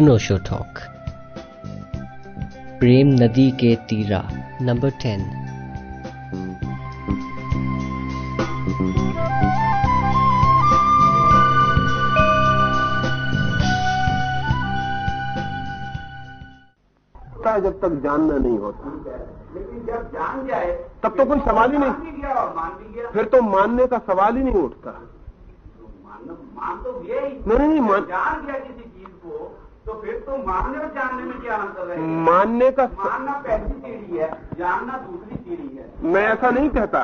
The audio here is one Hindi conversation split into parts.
अनोशो टॉक। प्रेम नदी के तीरा नंबर टेन। जब तक जानना नहीं होता। लेकिन जब जान जाए तब तो कोई सवाल ही नहीं। गया मान भी गया। फिर तो मानने का सवाल ही नहीं उठता। मान मान तो नहीं, नहीं, मान- जान गया तो फिर तो मानने और जानने में क्या अंतर है? मानने का मानना पहली सीढ़ी है जानना दूसरी सीढ़ी है। मैं ऐसा नहीं कहता।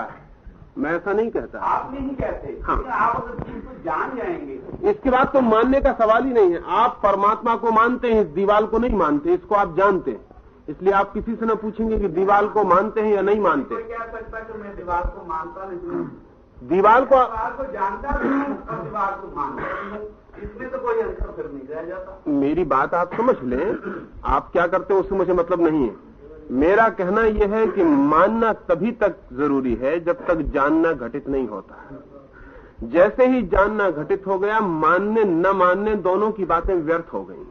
मैं ऐसा नहीं कहता। आप नहीं कहते हाँ। आप अगर चीज़ को जान जाएँगे। इसके बाद तो मानने का सवाल ही नहीं है। आप परमात्मा को मानते हैं इस दीवाल को नहीं मानते इसको आप जानते हैं। इसलिए आप किसी से न पूछेंगे कि दीवाल को मानते हैं या नहीं मानते। कह सकता कि मैं दीवार को मानता नहीं दीवाल को दीवार को जानता नहीं और दीवार को मानता इसमें तो कोई अंतर फिर नहीं रह जाता। मेरी बात आप समझ लें। आप क्या करते हो, उससे मुझे मतलब नहीं है। मेरा कहना यह है कि मानना तभी तक ज़रूरी है जब तक जानना घटित नहीं होता। जैसे ही जानना घटित हो गया, मानने, न मानने दोनों की बातें व्यर्थ हो गई।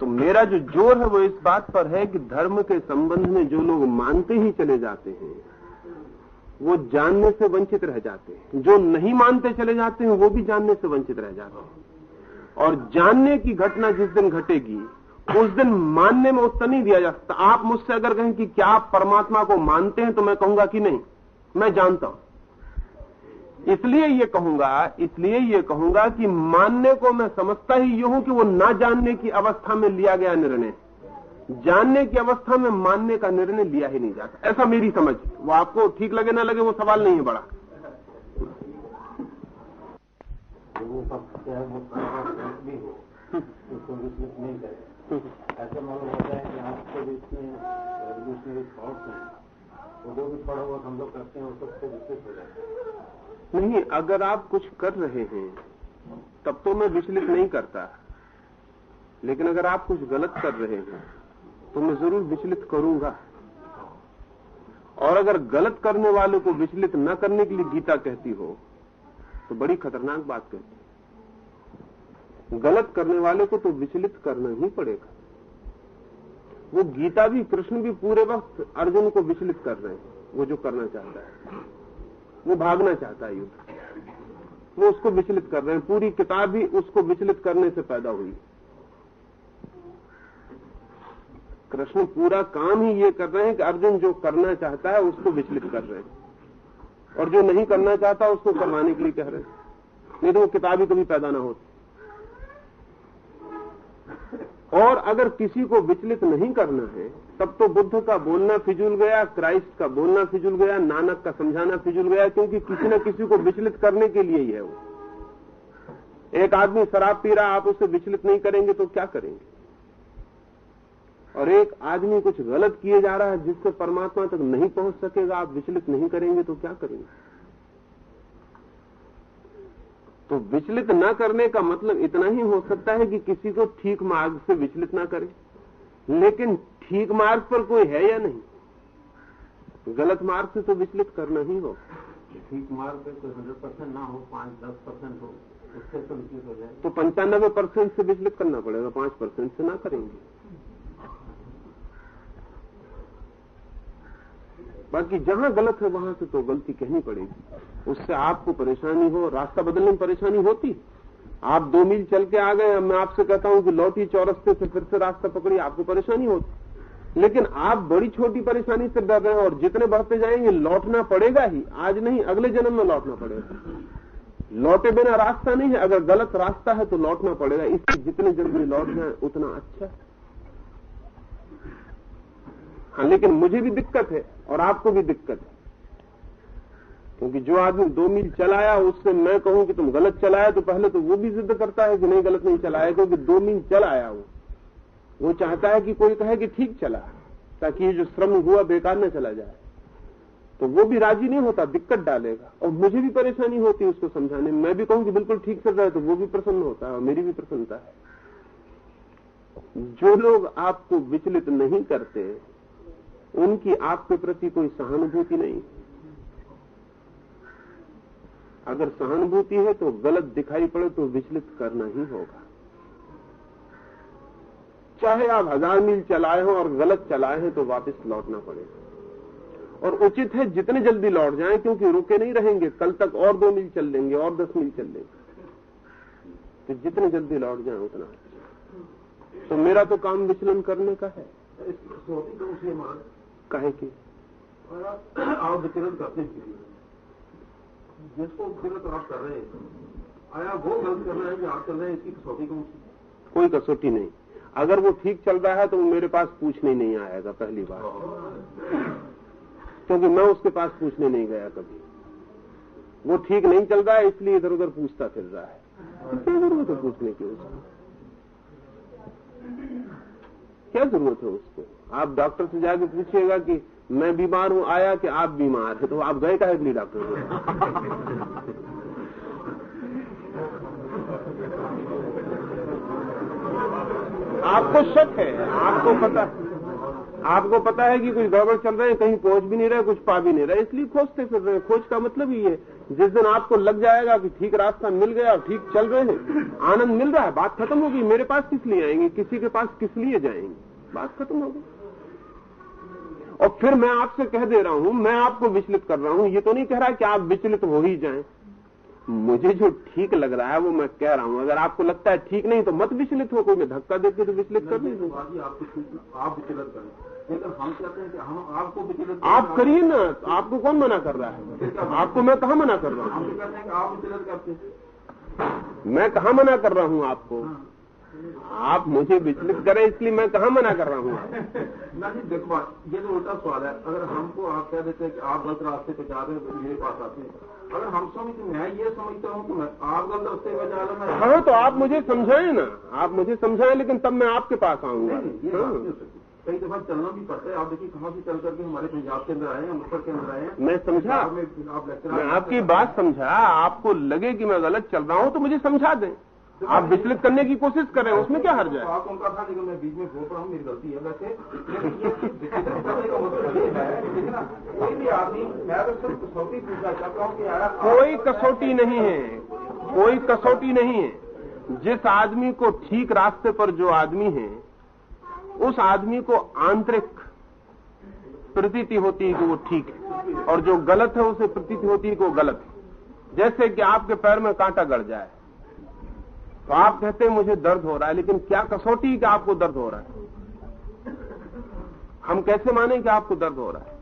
तो मेरा जो ज़ोर है वो इस बात पर है कि धर्म के संबंध में जो लोग मानते ही चले जाते हैं वो जानने से वंचित रह जाते हैं। जो नहीं मानते चले जाते हैं, वो भी जानने से वंचित रह जाते हैं। और जानने की घटना जिस दिन घटेगी, उस दिन मानने में उत्तर नहीं दिया जा सकता। आप मुझसे अगर कहें कि क्या आप परमात्मा को मानते हैं तो मैं कहूँगा कि नहीं। मैं जानता हूँ। इसलिए ये कहूँगा, इसलिए ये कहूँगा कि मानने को मैं समझता ही ये हूँ कि वो ना जानने की अवस्था में लिया गया निर्णय। जानने की अवस्था में मानने का निर्णय लिया ही नहीं जाता। ऐसा मेरी समझ वो आपको ठीक लगे ना लगे वो सवाल नहीं है बड़ा। वो है भी हो उसको विचलित नहीं करे। ऐसा मालूम होता है कि आपके बीच में रिवोल्यूशनरी थॉट्स हैं। वो जो भी थोड़ा बहुत हम लोग करते हैं वो सबसे विचलित हो जाते हैं। नहीं अगर आप कुछ कर रहे हैं तब तो मैं विचलित नहीं करता। लेकिन अगर आप कुछ गलत कर रहे हैं तो मैं ज़रूर विचलित करूँगा। और अगर गलत करने वाले को विचलित न करने के लिए गीता कहती हो तो बड़ी खतरनाक बात कहती है। गलत करने वाले को तो विचलित करना ही पड़ेगा। वो गीता भी, कृष्ण भी पूरे वक्त अर्जुन को विचलित कर रहे हैं। वो जो करना चाहता है, वो भागना चाहता है युद्ध। वो उसको विचलित कर रहे हैं। पूरी किताब भी उसको विचलित करने से पैदा हुई। कृष्ण पूरा काम ही ये कर रहे हैं कि अर्जुन जो करना चाहता है उसको विचलित कर रहे हैं। और जो नहीं करना चाहता उसको करवाने के लिए कह रहे हैं। नहीं तो वो किताब ही कभी पैदा ना होती। और अगर किसी को विचलित नहीं करना है, तब तो बुद्ध का बोलना फिजूल गया, क्राइस्ट का बोलना फिजूल गया, नानक का समझाना फिजूल गया, क्योंकि किसी न किसी को विचलित करने के लिए ही है वो। एक आदमी शराब पी रहा, आप उसे विचलित नहीं करेंगे तो क्या करेंगे? और एक आदमी कुछ गलत किए जा रहा है जिससे परमात्मा तक नहीं पहुँच सकेगा आप विचलित नहीं करेंगे तो क्या करेंगे? तो विचलित न करने का मतलब इतना ही हो सकता है कि किसी को ठीक मार्ग से विचलित ना करें। लेकिन ठीक मार्ग पर कोई है या नहीं? गलत मार्ग से तो विचलित करना ही हो। ठीक मार्ग पे कोई हंड्रेड परसेंट ना हो पाँच दस परसेंट हो उससे तो विचलित हो जाए तो पंचानबे परसेंट से विचलित करना पड़ेगा पाँच परसेंट से ना करेंगे। बाकी जहाँ गलत है वहाँ से तो गलती कहनी पड़ेगी। उससे आपको परेशानी हो, रास्ता बदलने में परेशानी होती। आप दो मील चल के आ गए, मैं आपसे कहता हूँ कि लौटी चौरस्ते से फिर से रास्ता पकड़ी आपको परेशानी होती। लेकिन आप बड़ी छोटी परेशानी से डर रहे हैं और जितने बढ़ते जाएँगे, लौटना पड़ेगा ही। आज नहीं, अगले जन्म में लौटना पड़ेगा। लौटे बिना रास्ता नहीं है, अगर गलत रास्ता है तो लौटना पड़ेगा। इसलिए जितने जल्दी लौट जाए, उतना अच्छा है। हाँ लेकिन मुझे भी दिक्कत है और आपको भी दिक्कत है। क्योंकि जो आदमी दो मील चलाया, उससे मैं कहूँ कि तुम गलत चलाया तो पहले तो वो भी जिद करता है कि नहीं, गलत नहीं चलाया, क्योंकि दो मील चल आया वो। वो चाहता है कि कोई कहे कि ठीक चला, ताकि ये जो श्रम हुआ, बेकार न चला जाए। तो वो भी राज़ी नहीं होता, दिक्कत डालेगा। और मुझे भी परेशानी होती है उसको समझाने में। मैं भी कहूँ कि बिल्कुल ठीक चल रहा है तो वो भी प्रसन्न होता है और मेरी भी प्रसन्नता है। जो लोग आपको विचलित नहीं करते उनकी आपके प्रति कोई सहानुभूति नहीं। अगर सहानुभूति है तो गलत दिखाई पड़े तो विचलित करना ही होगा। चाहे आप हज़ार मील चलाए हो और गलत चलाए हैं तो वापस लौटना पड़ेगा। और उचित है जितने जल्दी लौट जाएँ, क्योंकि रुके नहीं रहेंगे। कल तक और दो मील चल लेंगे, और दस मील चल लेंगे। तो जितने जल्दी लौट जाए, उतना। तो मेरा तो काम विचलन करने का है। तो काहे की आप विचलन करते हैं। जिसको विचलन आप कर रहे हैं। आया वो गलत कर रहे हैं जो आप कर रहे हैं इसकी कसौटी कौन सी? कोई कसौटी नहीं। अगर वो ठीक चल रहा है तो वो मेरे पास पूछने नहीं आएगा पहली बार क्योंकि मैं उसके पास पूछने नहीं गया कभी। वो ठीक नहीं चल रहा है इसलिए इधर उधर पूछता फिर रहा है। तो क्या ज़रूरत है पूछने की उसको? क्या ज़रूरत है उसको? आप डॉक्टर से जाके पूछिएगा कि मैं बीमार हूँ, आया कि आप बीमार हैं? तो आप गए का है डॉक्टर आपको शक है, आपको पता आपको पता है कि कुछ गड़बड़ चल रहा है, कहीं पहुँच भी नहीं रहे, कुछ पा भी नहीं रहे, इसलिए खोजते फिर रहे खोज का मतलब ही है, जिस दिन आपको लग जाएगा कि ठीक रास्ता मिल गया और ठीक चल रहे हैं, आनंद मिल रहा है, बात खत्म होगी, मेरे पास किस लिए आएँगे, किसी के पास किस लिए जाएँगे? बात खत्म होगी। और फिर मैं आपसे कह दे रहा हूँ मैं आपको विचलित कर रहा हूँ ये तो नहीं कह रहा कि आप विचलित हो ही जाएँ। मुझे जो ठीक लग रहा है वो मैं कह रहा हूँ अगर आपको लगता है ठीक नहीं तो मत विचलित हो कोई मैं धक्का देके तो विचलित कर नहीं दूँगा आप विचलित करें। लेकिन हम कहते हैं कि हम आपको विचलित आप करिए ना तो आपको कौन मना कर रहा है? आपको मैं कहा मना कर रहा हूँ? कहते हैं कि आप विचलित करते हैं। मैं कहा मना कर रहा हूँ आपको? आप मुझे विचलित करें इसलिए मैं कहा मना कर रहा हूँ ना जी देखो ये तो उल्टा सवाल है। अगर हमको आप कह देते हैं कि आप गलत रास्ते पे जा रहे हैं तो मेरे पास आते हैं। अगर हम समझते मैं ये समझता हूँ कि मैं आप गलत रास्ते पे जा रहा हैं हाँ तो आप मुझे समझाएँ ना। आप मुझे समझाएँ लेकिन तब मैं आपके पास आऊँगा। हाँ, कई दफ़ा चलना भी पड़ता है। आप देखिए कहाँ से चल करके हमारे पंजाब के अंदर आए हैं अमृतसर के अंदर आए हैं। मैं समझा। मैं आपकी बात समझा। आपको लगे कि मैं गलत चल रहा हूँ तो मुझे समझा दें। आप विचलित करने की कोशिश कर रहे हैं उसमें क्या हर्ज है? बात उनका था लेकिन मैं बीच में बोल रहा हूँ मेरी गलती है वैसे। लेकिन ये विचलित करने का मतलब कोई भी आदमी मैं तो सिर्फ़ कसौटी पूछना चाहता हूँ कि यार कोई कसौटी नहीं है कोई कसौटी नहीं है। जिस आदमी को ठीक रास्ते पर जो आदमी है उस आदमी को आंतरिक प्रतीति होती है कि वो ठीक है और जो गलत है उसे प्रतीति होती है कि वो गलत है। जैसे कि आपके पैर में कांटा गड़ जाए तो आप कहते हैं मुझे दर्द हो रहा है लेकिन क्या कसौटी है कि आपको दर्द हो रहा है? हम कैसे माने कि आपको दर्द हो रहा है?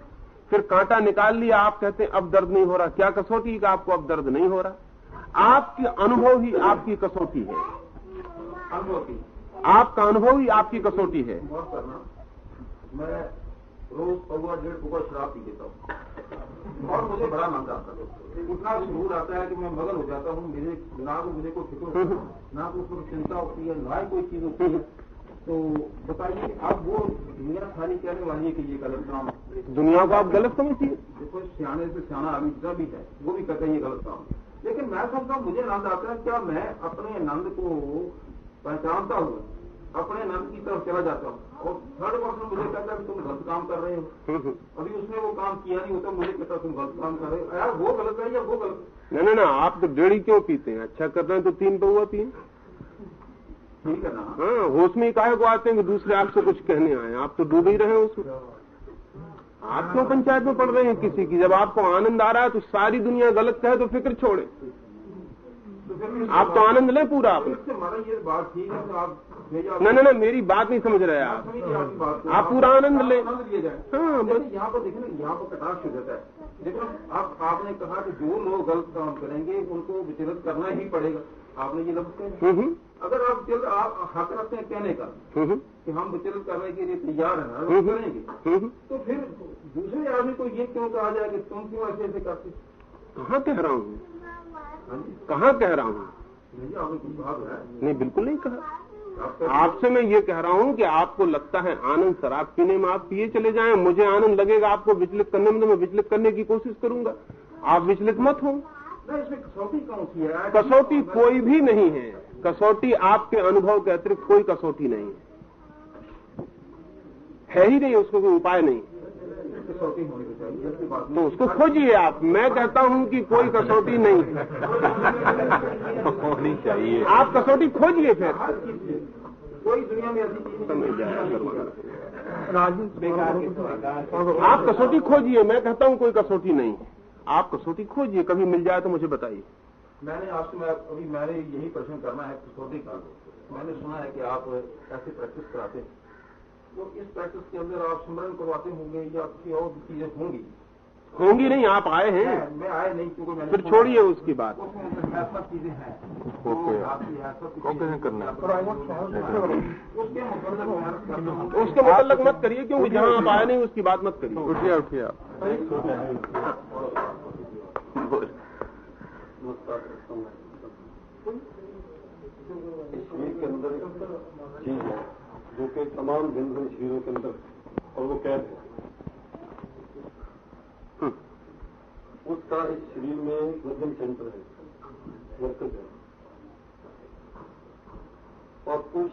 फिर कांटा निकाल लिया आप कहते हैं अब दर्द नहीं हो रहा। क्या कसौटी है कि आपको अब दर्द नहीं हो रहा? आपकी अनुभव ही आपकी कसौटी है। अनुभव आपका अनुभव ही आपकी कसौटी है। मैं रोज पौवा डेढ़ पौवा शराब पी लेता हूँ और मुझे बड़ा मन आता है। इतना शरूर आता है कि मैं मगन हो जाता हूँ मेरे ना तो मुझे कोई फ़िक्र है ना तो उसमें चिंता होती है ना ही कोई चीज़ होती है। तो बताइए अब वो दुनिया सारी कहने वाली है कि ये गलत काम दुनिया को आप गलत समझिए देखो सियाने से सियाना आदमी जितना भी है वो भी कहते हैं ये गलत काम लेकिन मैं समझता हूँ मुझे आनंद आता है क्या मैं अपने आनंद को पहचानता हूँ? अपने आनंद की तरफ़ चला जाता हूँ। और थर्ड पर्सन मुझे कहता है कि तुम गलत काम कर रहे हो। अभी उसने वो काम किया नहीं होता मुझे कहता तुम गलत काम कर रहे हो। यार वो गलत है या वो गलत? नहीं नहीं ना आप तो डेढ़ी क्यों पीते हैं? अच्छा कर रहे हैं तो तीन पौवा पिए। ठीक है ना? हाँ होश में काहे को आते हैं कि दूसरे आपसे कुछ कहने आए आप तो डूब ही रहे हैं उसमें। आप क्यों पंचायत में पड़ रहे हैं किसी की? जब आपको आनंद आ रहा है तो सारी दुनिया गलत कहे तो फ़िक्र छोड़े। तो आप तो आनंद लें पूरा इससे माना ये बात ठीक है तो आप नहीं नहीं नहीं मेरी बात नहीं समझ रहे आप। आप पूरा आनंद लें। हाँ, बस। यहाँ पर देखें ना यहाँ पर कटाक्ष हो जाता है। देखो आप आपने कहा कि जो लोग गलत काम करेंगे उनको विचलित करना ही पड़ेगा। आपने ये लफ्ज कहे। हम्म, हम्म, अगर आप जल्द आप हक रखते हैं कहने का हम्म, कि हम विचलित करने के लिए तैयार हैं हम करेंगे। तो फिर दूसरे आदमी को ये क्यों कहा जाए कि तुम क्यों ऐसे ऐसे करते? कहाँ कह रहा हूँ? कहाँ कह रहा हूँ? नहीं तो है। नहीं बिल्कुल नहीं कहा। आपसे मैं ये कह रहा हूँ कि आपको लगता है आनंद शराब पीने में आप पिए चले जाएँ मुझे आनंद लगेगा आपको विचलित करने में तो मैं विचलित करने की कोशिश करूँगा। आप विचलित मत हो। कसौटी कौन सी है? कसौटी कोई भी नहीं है। कसौटी आपके अनुभव के अतिरिक्त कोई कसौटी नहीं है। है ही नहीं उसको कोई उपाय नहीं कसौटी होनी तो चाहिए बात तो उसको खोजिए आप। मैं कहता हूँ कि कोई कसौटी नहीं। है होनी चाहिए। आप कसौटी खोजिए फिर। कोई दुनिया में ऐसी। आप कसौटी खोजिए। मैं कहता हूँ कोई कसौटी नहीं। आप कसौटी खोजिए। कभी मिल जाए तो मुझे बताइए। मैंने आपसे मैं अभी मैंने यही प्रश्न करना है कसौटी का। मैंने सुना है कि आप ऐसी प्रैक्टिस कराते हैं। तो इस प्रैक्टिस के अंदर आप स्मरण करवाते होंगे या किसी और चीज़ें होंगी। होंगी नहीं आप आए हैं। मैं- मैं आए नहीं क्योंकि मैंने फिर छोड़िए। उसकी बात। उसमें चीज़ें हैं। ओके। तो करना उसके मुतल्लिक मैं अर्ज़ करता हूँ उसके मतलब मत करिए क्योंकि जहाँ आप आए नहीं उसकी बात मत करिए। उठिए उठिए आप। अंदर चीज़ है। जो कि तमाम भिन्न भिन्न शरीरों के अंदर और वो कैद है। हम्म, उसका इस शरीर में मध्यम सेंटर है मरकज है। और उस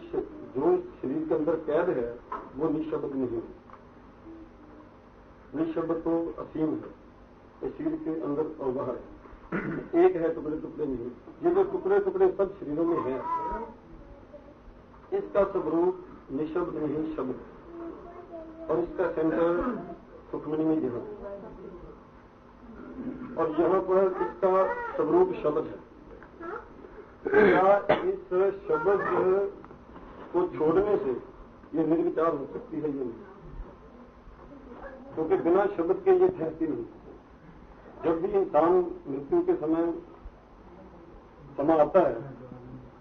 जो इस शरीर के अंदर कैद है वो निशब्द नहीं है। निशब्द तो असीम है इस शरीर के अंदर और बाहर है। एक है टुकड़े टुकड़े नहीं ये जो टुकड़े टुकड़े सब शरीरों में है इसका स्वरूप निशब्द नहीं, शब्द। और इसका सेंटर सुखमणि में यहाँ और यहाँ पर इसका स्वरूप शब्द है। क्या इस शब्द को छोड़ने से ये निर्विचार हो सकती है ये नहीं? क्योंकि बिना शब्द के ये ठहरती नहीं। जब भी इंसान मृत्यु के समय समा आता है,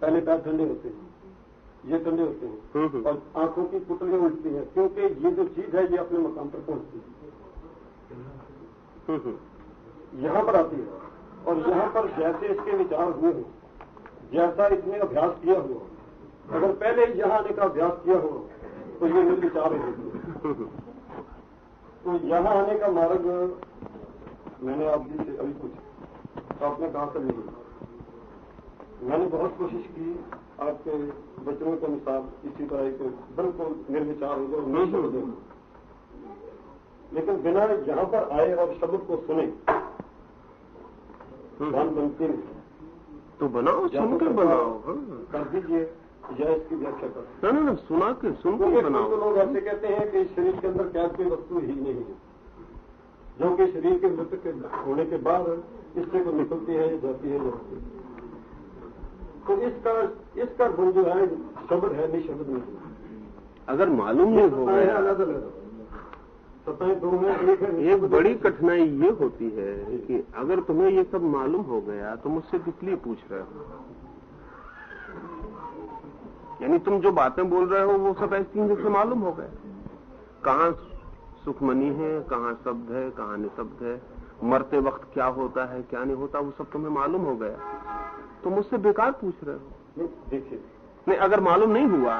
पहले पैर ठंडे होते हैं। ये ठंडे होते हैं। हम्म, हम्म। और आँखों की पुतलियाँ उठती हैं क्योंकि ये जो चीज़ है ये अपने मकाम पर पहुँचती है। हम्म, हम्म। पर आती है। और यहाँ पर जैसे इसके विचार हुए हो जैसा इसने अभ्यास किया हुआ। अगर पहले यहाँ आने का अभ्यास किया हो तो ये मेरे निर्विचार है। तो यहाँ आने का मार्ग मैंने आप जी से अभी पूछा। तो आपने कहा था नहीं। मैंने बहुत कोशिश की आपके वचनों के अनुसार इसी तरह एक बिल्कुल निर्विचार हो जाए और निशब्द हो लेकिन बिना यहाँ पर आए और शब्द को सुने ध्यान बनती नहीं तो बनाओ सुन के बनाओ। हाँ। कर दीजिए या इसकी व्याख्या कर ना ना ना सुना के सुन के बनाओ। कुछ लोग ऐसे कहते हैं कि शरीर के अंदर क्या कोई वस्तु ही नहीं है। जो कि शरीर के मृत्यु के होने के बाद इससे को निकलती है जाती है जाती है। तो इसका इसका गुण जो है शब्द है नहीं शब्द नहीं। अगर मालूम नहीं हो गया। अलग अलग सत्ताएँ दो हैं एक है एक बड़ी कठिनाई ये होती है कि अगर तुम्हें ये सब मालूम हो गया तो मुझसे किस लिए पूछ रहे हो? यानी तुम जो बातें बोल रहे हो वो सब ऐसी जैसे मालूम हो गए कहाँ सुखमनी है कहाँ शब्द है कहाँ निशब्द है मरते वक्त क्या होता है क्या नहीं होता वो सब तुम्हें मालूम हो गया। तो मुझसे बेकार पूछ रहे हो। नहीं, देखिए। नहीं अगर मालूम नहीं हुआ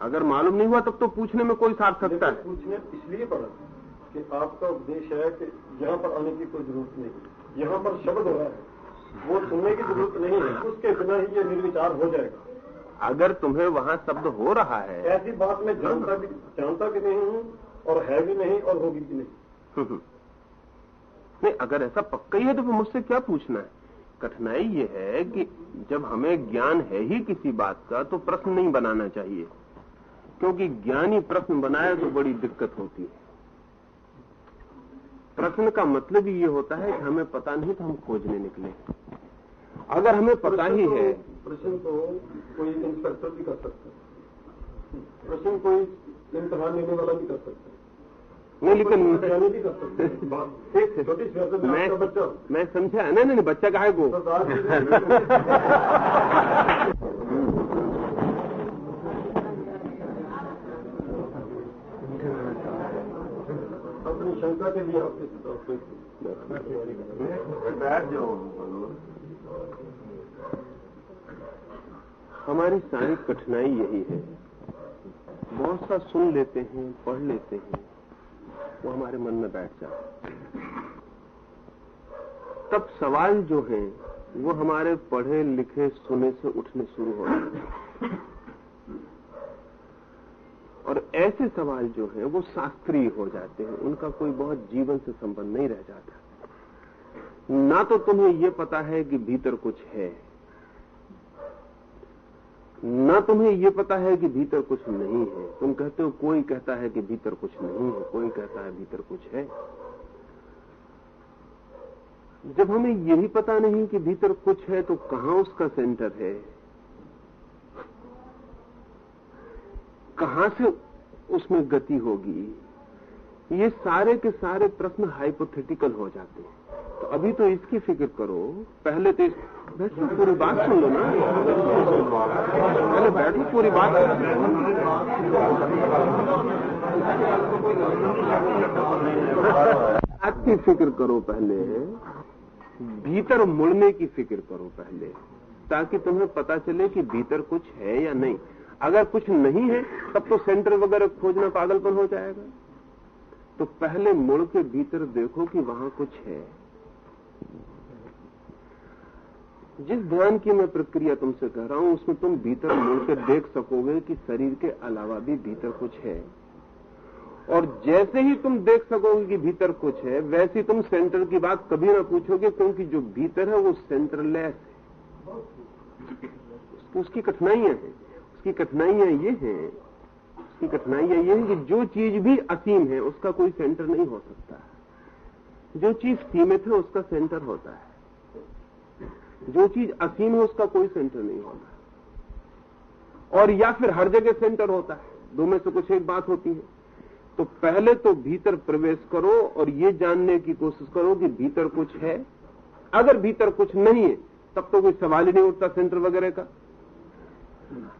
अगर मालूम नहीं हुआ तब तो पूछने में कोई सार्थकता है। पूछने इसलिए पड़ा कि आपका उपदेश है कि यहाँ पर आने की कोई ज़रूरत नहीं यहाँ पर शब्द हो रहा है। वो सुनने की ज़रूरत नहीं है। उसके बिना ही ये निर्विचार हो जाएगा। अगर तुम्हें वहाँ शब्द हो रहा है। ऐसी बात मैं जानता भी जानता भी नहीं हूँ और है भी नहीं और होगी भी नहीं। नहीं अगर ऐसा पक्का ही है तो फिर मुझसे क्या पूछना है? कठिनाई ये है कि जब हमें ज्ञान है ही किसी बात का तो प्रश्न नहीं बनाना चाहिए। क्योंकि ज्ञानी प्रश्न बनाए तो बड़ी दिक्कत होती है। प्रश्न का मतलब ही ये होता है कि हमें पता नहीं तो हम खोजने निकले। अगर हमें पता ही तो- है प्रश्न तो कोई इंस्पेक्टर भी कर सकता है। प्रश्न कोई इम्तहान लेने वाला भी कर सकता है। नहीं लेकिन मैं बच्चा मैं समझा। नहीं नहीं नहीं, बच्चा कहा को अपनी शंका के लिए हमारी सारी कठिनाई यही है। बहुत सा सुन लेते हैं पढ़ लेते हैं। वो हमारे मन में बैठ है। तब सवाल जो है, वो हमारे पढ़े, लिखे, सुने से उठने शुरू हो जाते और ऐसे सवाल जो है, वो शास्त्रीय हो जाते हैं। उनका कोई बहुत जीवन से संबंध नहीं रह जाता। ना तो तुम्हें ये पता है कि भीतर कुछ है। न तुम्हें ये पता है कि भीतर कुछ नहीं है। तुम कहते हो, कोई कहता है कि भीतर कुछ नहीं है, कोई कहता है भीतर कुछ है। जब हमें यही पता नहीं कि भीतर कुछ है तो कहाँ उसका सेंटर है? कहाँ से उसमें गति होगी? ये सारे के सारे प्रश्न हाइपोथेटिकल हो जाते हैं। अभी तो इसकी फ़िक्र करो। पहले तो बैठो पूरी बात सुन लो ना। पहले बैठो पूरी बात बात की फ़िक्र करो पहले। भीतर मुड़ने की फ़िक्र करो पहले, ताकि तुम्हें पता चले कि भीतर कुछ है या नहीं। अगर कुछ नहीं है, तब तो सेंटर वगैरह खोजना पागलपन हो जाएगा। तो पहले मुड़ के भीतर देखो कि वहाँ कुछ है। जिस ध्यान की मैं प्रक्रिया तुमसे कह रहा हूँ, उसमें तुम भीतर मुड़ के देख सकोगे कि शरीर के अलावा भी भीतर कुछ है। और जैसे ही तुम देख सकोगे कि भीतर कुछ है, वैसे ही तुम सेंटर की बात कभी ना पूछोगे, क्योंकि जो भीतर है, वो सेंटरलेस है। उसकी कठिनाइयाँ हैं। उसकी कठिनाइयाँ ये हैं, उसकी कठिनाइयाँ ये हैं कि जो चीज़ भी असीम है, उसका कोई सेंटर नहीं हो सकता। जो चीज़ सीमित है, उसका सेंटर होता है। जो चीज़ असीम है, उसका कोई सेंटर नहीं होता। और या फिर हर जगह सेंटर होता है। दो में से कुछ एक बात होती है। तो पहले तो भीतर प्रवेश करो और ये जानने की कोशिश करो कि भीतर कुछ है। अगर भीतर कुछ नहीं है, तब तो कोई सवाल ही नहीं उठता सेंटर वगैरह का।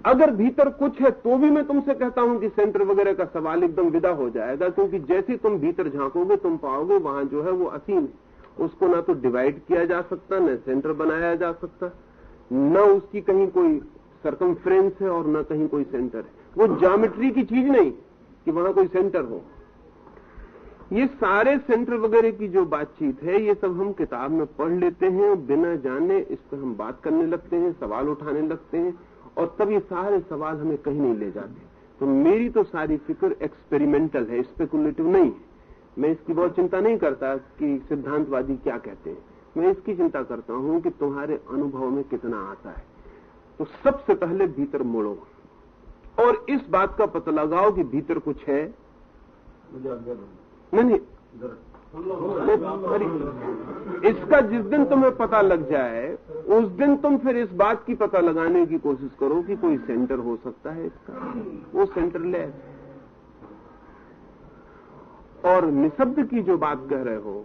अगर भीतर कुछ है तो भी मैं तुमसे कहता हूँ कि सेंटर वगैरह का सवाल एकदम विदा हो जाएगा, क्योंकि जैसे तुम भीतर झांकोगे, तुम पाओगे वहाँ जो है वो असीम है। उसको ना तो डिवाइड किया जा सकता, न सेंटर बनाया जा सकता, न उसकी कहीं कोई सरकमफ्रेंस है और न कहीं कोई सेंटर है। वो ज्योमेट्री की चीज़ नहीं कि वहाँ कोई सेंटर हो। ये सारे सेंटर वगैरह की जो बातचीत है, ये सब हम किताब में पढ़ लेते हैं, बिना जाने इस पर हम बात करने लगते हैं, सवाल उठाने लगते हैं। और तब ये सारे सवाल हमें कहीं नहीं ले जाते। तो मेरी तो सारी फ़िक्र एक्सपेरिमेंटल है स्पेकुलेटिव नहीं है। मैं इसकी बहुत चिंता नहीं करता कि सिद्धांतवादी क्या कहते हैं। मैं इसकी चिंता करता हूँ कि तुम्हारे अनुभव में कितना आता है। तो सबसे पहले भीतर मुड़ो और इस बात का पता लगाओ कि भीतर कुछ है। नहीं नहीं। इसका जिस दिन तुम्हें पता लग जाए, उस दिन तुम फिर इस बात की पता लगाने की कोशिश करो कि कोई सेंटर हो सकता है इसका। वो सेंटर ले। और निशब्द की जो बात कह रहे हो,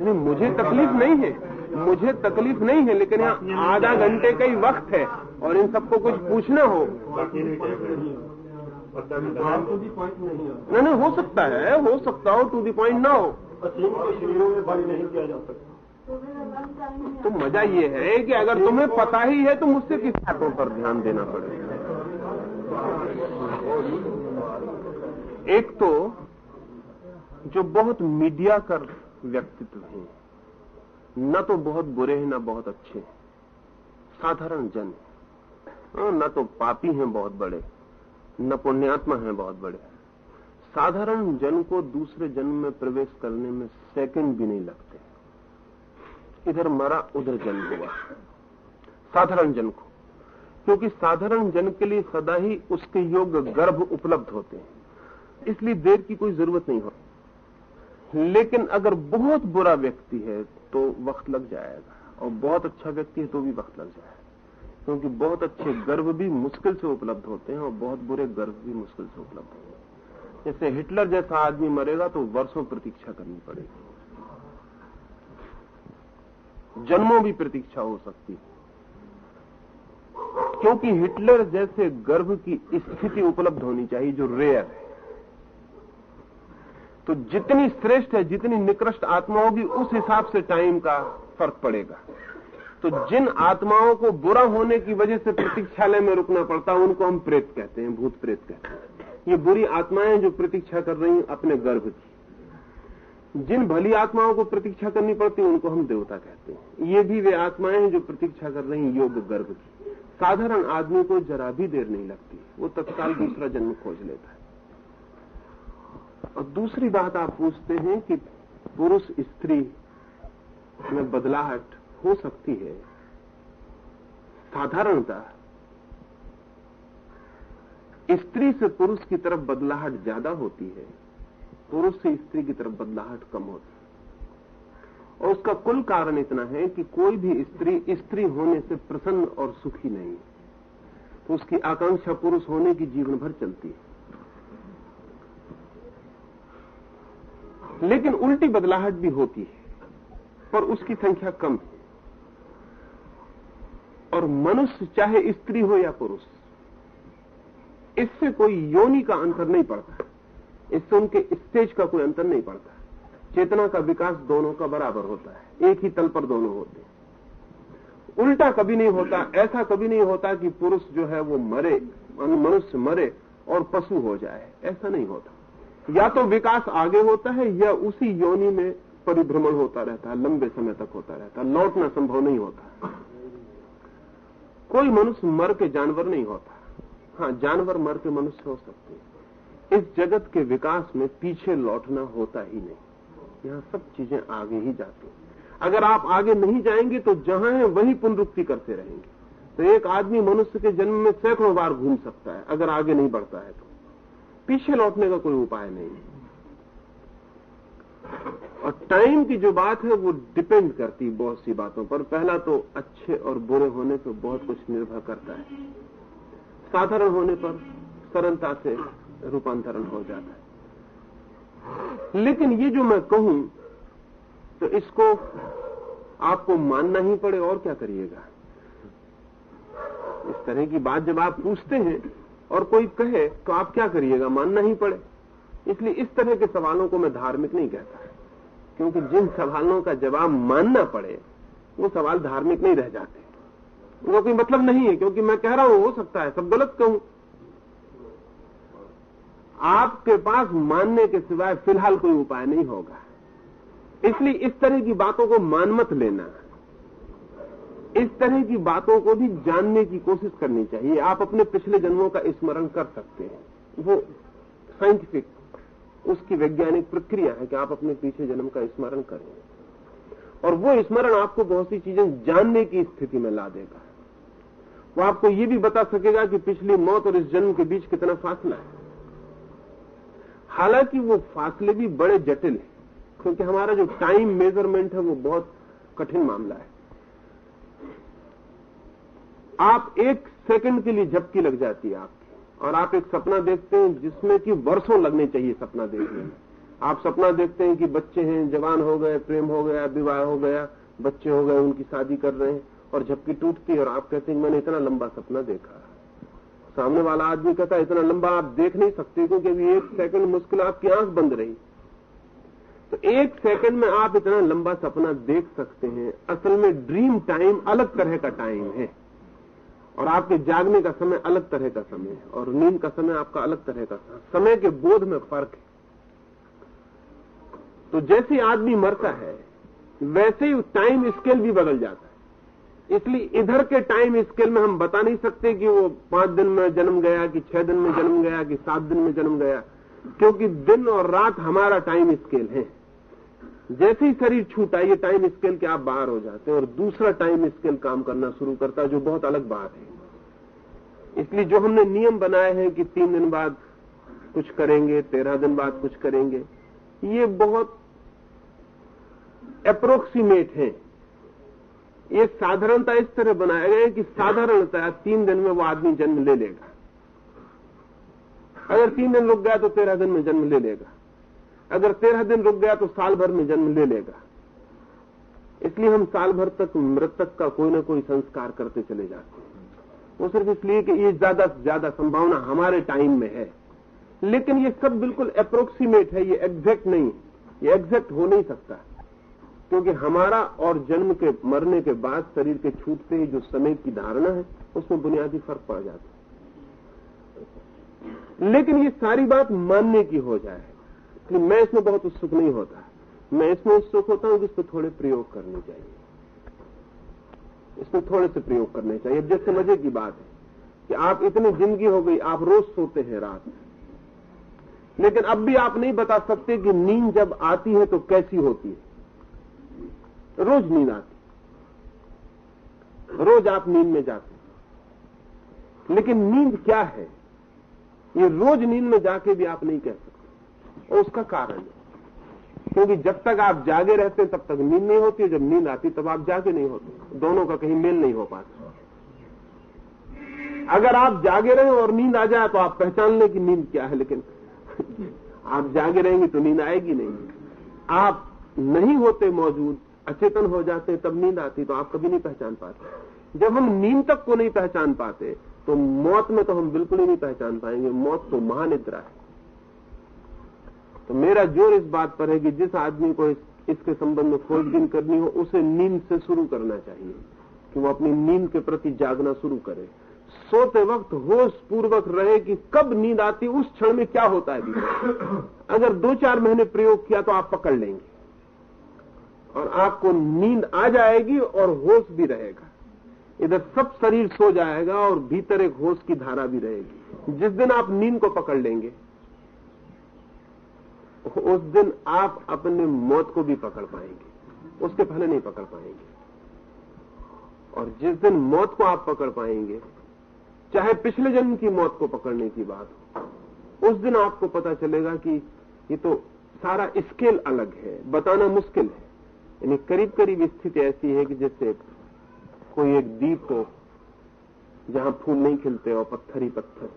नहीं, मुझे तकलीफ़ नहीं है। मुझे तकलीफ़ नहीं है, लेकिन यहाँ आधा घंटे का ही वक्त है, और इन सबको कुछ पूछना हो। नहीं। नहीं हो। सकता है हो सकता हो टू दी पॉइंट ना हो। नहीं किया जा सकता। तो मज़ा ये है कि अगर तुम्हें पता ही है तो मुझसे किस बातों पर ध्यान देना पड़ेगा? एक तो जो बहुत मीडिया कर व्यक्तित्व हैं न तो बहुत बुरे हैं न बहुत अच्छे साधारण जन न तो पापी हैं बहुत बड़े न पुण्यात्मा हैं बहुत बड़े। साधारण जन को दूसरे जन्म में प्रवेश करने में सेकंड भी नहीं लगते। इधर मरा, उधर जन्म हुआ। साधारण जन को। क्योंकि साधारण जन के लिए सदा ही उसके योग्य गर्भ उपलब्ध होते हैं। इसलिए देर की कोई ज़रूरत नहीं होती लेकिन अगर बहुत बुरा व्यक्ति है तो वक्त लग जाएगा। और बहुत अच्छा व्यक्ति है तो भी वक्त लग जाएगा। क्योंकि बहुत अच्छे गर्भ भी मुश्किल से उपलब्ध होते हैं और बहुत बुरे गर्भ भी मुश्किल से उपलब्ध होते हैं। जैसे हिटलर जैसा आदमी मरेगा तो वर्षों प्रतीक्षा करनी पड़ेगी। जन्मों भी प्रतीक्षा हो सकती है। क्योंकि हिटलर जैसे गर्भ की स्थिति उपलब्ध होनी चाहिए, जो रेयर है। तो जितनी श्रेष्ठ है, जितनी निकृष्ट आत्मा होगी उस हिसाब से टाइम का फ़र्क पड़ेगा। तो जिन आत्माओं को बुरा होने की वजह से प्रतीक्षालय में रुकना पड़ता है, उनको हम प्रेत कहते हैं, भूत प्रेत कहते हैं। ये बुरी आत्माएँ जो प्रतीक्षा कर रही अपने गर्भ की। जिन भली आत्माओं को प्रतीक्षा करनी पड़ती उनको हम देवता कहते हैं। ये भी वे आत्माएँ हैं जो प्रतीक्षा कर रही योग गर्भ की। साधारण आदमी को जरा भी देर नहीं लगती। वो तत्काल दूसरा जन्म खोज लेता है। और दूसरी बात आप पूछते हैं कि पुरुष स्त्री में बदलाहट हो सकती है। साधारणता, स्त्री से पुरुष की तरफ़ बदलाहट ज़्यादा होती है, पुरुष से स्त्री की तरफ़ बदलाहट कम होती है। और उसका कुल कारण इतना है कि कोई भी स्त्री स्त्री होने से प्रसन्न और सुखी नहीं तो उसकी आकांक्षा पुरुष होने की जीवन भर चलती है। लेकिन उल्टी बदलाहट भी होती है, पर उसकी संख्या कम है। और मनुष्य, चाहे स्त्री हो या पुरुष, इससे कोई योनि का अंतर नहीं पड़ता। इससे उनके स्टेज का कोई अंतर नहीं पड़ता। चेतना का विकास दोनों का बराबर होता है। एक ही तल पर दोनों होते हैं। उल्टा कभी नहीं होता, ऐसा कभी नहीं होता कि पुरुष जो है वो मरे मनुष्य मरे और पशु हो जाए। ऐसा नहीं होता। या तो विकास आगे होता है, या उसी योनि में परिभ्रमण होता रहता है, लंबे समय तक होता रहता है। लौटना संभव नहीं होता। कोई मनुष्य मर के जानवर नहीं होता। हाँ जानवर मर के मनुष्य हो सकते हैं। इस जगत के विकास में पीछे लौटना होता ही नहीं। यहाँ सब चीज़ें आगे ही जाती हैं। अगर आप आगे नहीं जाएँगे तो जहाँ है, वही पुनरुक्ति करते रहेंगे। तो एक आदमी मनुष्य के जन्म में सैकड़ों बार घूम सकता है, अगर आगे नहीं बढ़ता है तो। पीछे लौटने का कोई उपाय नहीं। है और टाइम की जो बात है, वो डिपेंड करती बहुत सी बातों पर। पहला तो अच्छे और बुरे होने पर बहुत कुछ निर्भर करता है। साधारण होने पर सरलता से रूपांतरण हो जाता है। लेकिन ये जो मैं कहूँ तो इसको आपको मानना ही पड़े और क्या करिएगा? इस तरह की बात जब आप पूछते हैं और कोई कहे तो आप क्या करिएगा? मानना ही पड़े। इसलिए इस तरह के सवालों को मैं धार्मिक नहीं कहता। क्योंकि जिन सवालों का जवाब मानना पड़े, वो सवाल धार्मिक नहीं रह जाते। उनका कोई मतलब नहीं है, क्योंकि मैं कह रहा हूँ, हो सकता है, सब गलत कहूँ। आपके पास मानने के सिवाय फ़िलहाल कोई उपाय नहीं होगा। इसलिए इस तरह की बातों को मान मत लेना। इस तरह की बातों को भी जानने की कोशिश करनी चाहिए। आप अपने पिछले जन्मों का स्मरण कर सकते हैं। वो साइंटिफिक उसकी वैज्ञानिक प्रक्रिया है कि आप अपने पीछे जन्म का स्मरण करें। और वो स्मरण आपको बहुत सी चीज़ें जानने की स्थिति में ला देगा। वो आपको ये भी बता सकेगा कि पिछली मौत और इस जन्म के बीच कितना फासला है। हालाँकि वो फासले भी बड़े जटिल हैं, क्योंकि हमारा जो टाइम मेज़रमेंट है वो बहुत कठिन मामला है। आप एक सेकंड के लिए झपकी लग जाती है आपकी। और आप एक सपना देखते हैं जिसमें कि वर्षों लगने चाहिए सपना देखने में। आप सपना देखते हैं कि बच्चे हैं, जवान हो गए, प्रेम हो गया, विवाह हो गया, बच्चे हो गए, उनकी शादी कर रहे हैं और झपकी टूटती है और आप कहते हैं मैंने इतना लंबा सपना देखा। सामने वाला आदमी कहता है, इतना लंबा आप देख नहीं सकते क्योंकि अभी एक सेकंड मुश्किल आपकी आँख बंद रही। तो एक सेकंड में आप इतना लंबा सपना देख सकते हैं। असल में ड्रीम टाइम अलग तरह का टाइम है। और आपके जागने का समय अलग तरह का समय है, और नींद का समय आपका अलग तरह का समय के बोध में फ़र्क है। तो जैसे आदमी मरता है, वैसे ही टाइम स्केल भी बदल जाता है। इसलिए इधर के टाइम स्केल में हम बता नहीं सकते कि वो पाँच दिन में जन्म गया, कि छह दिन में जन्म गया, कि सात दिन में जन्म गया, क्योंकि दिन और रात हमारा टाइम स्केल है। जैसे ही शरीर छूटा, ये टाइम स्केल के आप बाहर हो जाते हैं और दूसरा टाइम स्केल काम करना शुरू करता है, जो बहुत अलग बात है। इसलिए जो हमने नियम बनाए हैं कि तीन दिन बाद कुछ करेंगे, तेरह दिन बाद कुछ करेंगे, ये बहुत अप्रोक्सीमेट है। ये साधारणता इस तरह बनाया गया है कि साधारणता तीन दिन में वो आदमी जन्म ले लेगा। अगर तीन दिन रुक गया तो तेरह दिन में जन्म ले लेगा। अगर तेरह दिन रुक गया तो साल भर में जन्म ले लेगा। इसलिए हम साल भर तक मृतक का कोई ना कोई संस्कार करते चले जाते हैं। वो सिर्फ़ इसलिए कि ये ज़्यादा से ज़्यादा संभावना हमारे टाइम में है। लेकिन ये सब बिल्कुल अप्रोक्सीमेट है, ये एग्जैक्ट नहीं ये एग्जैक्ट हो नहीं सकता। क्योंकि हमारा और जन्म के, मरने के बाद शरीर के छूटते ही जो समय की धारणा है, उसमें बुनियादी फ़र्क पड़ जाता है। लेकिन ये सारी बात मानने की हो जाए। इसलिए मैं इसमें बहुत उत्सुक नहीं होता। मैं इसमें उत्सुक होता हूँ कि इस पर थोड़े प्रयोग करने चाहिए। इसमें थोड़े से प्रयोग करने चाहिए। अब जैसे मज़े की बात है कि आप इतनी ज़िंदगी हो गई, आप रोज सोते हैं रात। लेकिन अब भी आप नहीं बता सकते कि नींद जब आती है तो कैसी होती है। रोज नींद आती रोज आप नींद में जाते लेकिन नींद क्या है? ये रोज नींद में जाके भी आप नहीं कह सकते। और उसका कारण है। क्योंकि जब तक आप जागे रहते हैं, तब तक नींद नहीं होती जब नींद आती तब आप जागे नहीं होते। दोनों का कहीं मेल नहीं हो पाता। अगर आप जागे रहे और नींद आ जाए तो आप पहचान लें कि नींद क्या है, लेकिन आप जागे रहेंगे तो नींद आएगी नहीं। आप नहीं होते मौजूद, अचेतन हो जाते तब नींद आती तो आप कभी नहीं पहचान पाते। जब हम नींद तक को नहीं पहचान पाते तो मौत में तो हम बिल्कुल ही नहीं पहचान पाएँगे। मौत तो महानिद्रा है। तो मेरा ज़ोर इस बात पर है कि जिस आदमी को इस, इसके संबंध में खोजबीन करनी हो उसे नींद से शुरू करना चाहिए कि वो अपनी नींद के प्रति जागना शुरू करे। सोते वक्त होश पूर्वक रहे कि कब नींद आती उस क्षण में क्या होता है अगर दो चार महीने प्रयोग किया तो आप पकड़ लेंगे। और आपको नींद आ जाएगी और होश भी रहेगा। इधर सब शरीर सो जाएगा और भीतर एक होश की धारा भी रहेगी। जिस दिन आप नींद को पकड़ लेंगे उस दिन आप अपने मौत को भी पकड़ पाएँगे। उसके पहले नहीं पकड़ पाएँगे। और जिस दिन मौत को आप पकड़ पाएँगे, चाहे पिछले जन्म की मौत को पकड़ने की बात हो, उस दिन आपको पता चलेगा कि ये तो सारा स्केल अलग है, बताना मुश्किल है। यानी करीब करीब स्थिति ऐसी है कि जैसे कोई एक द्वीप हो, जहाँ फूल नहीं खिलते और पत्थर ही पत्थर,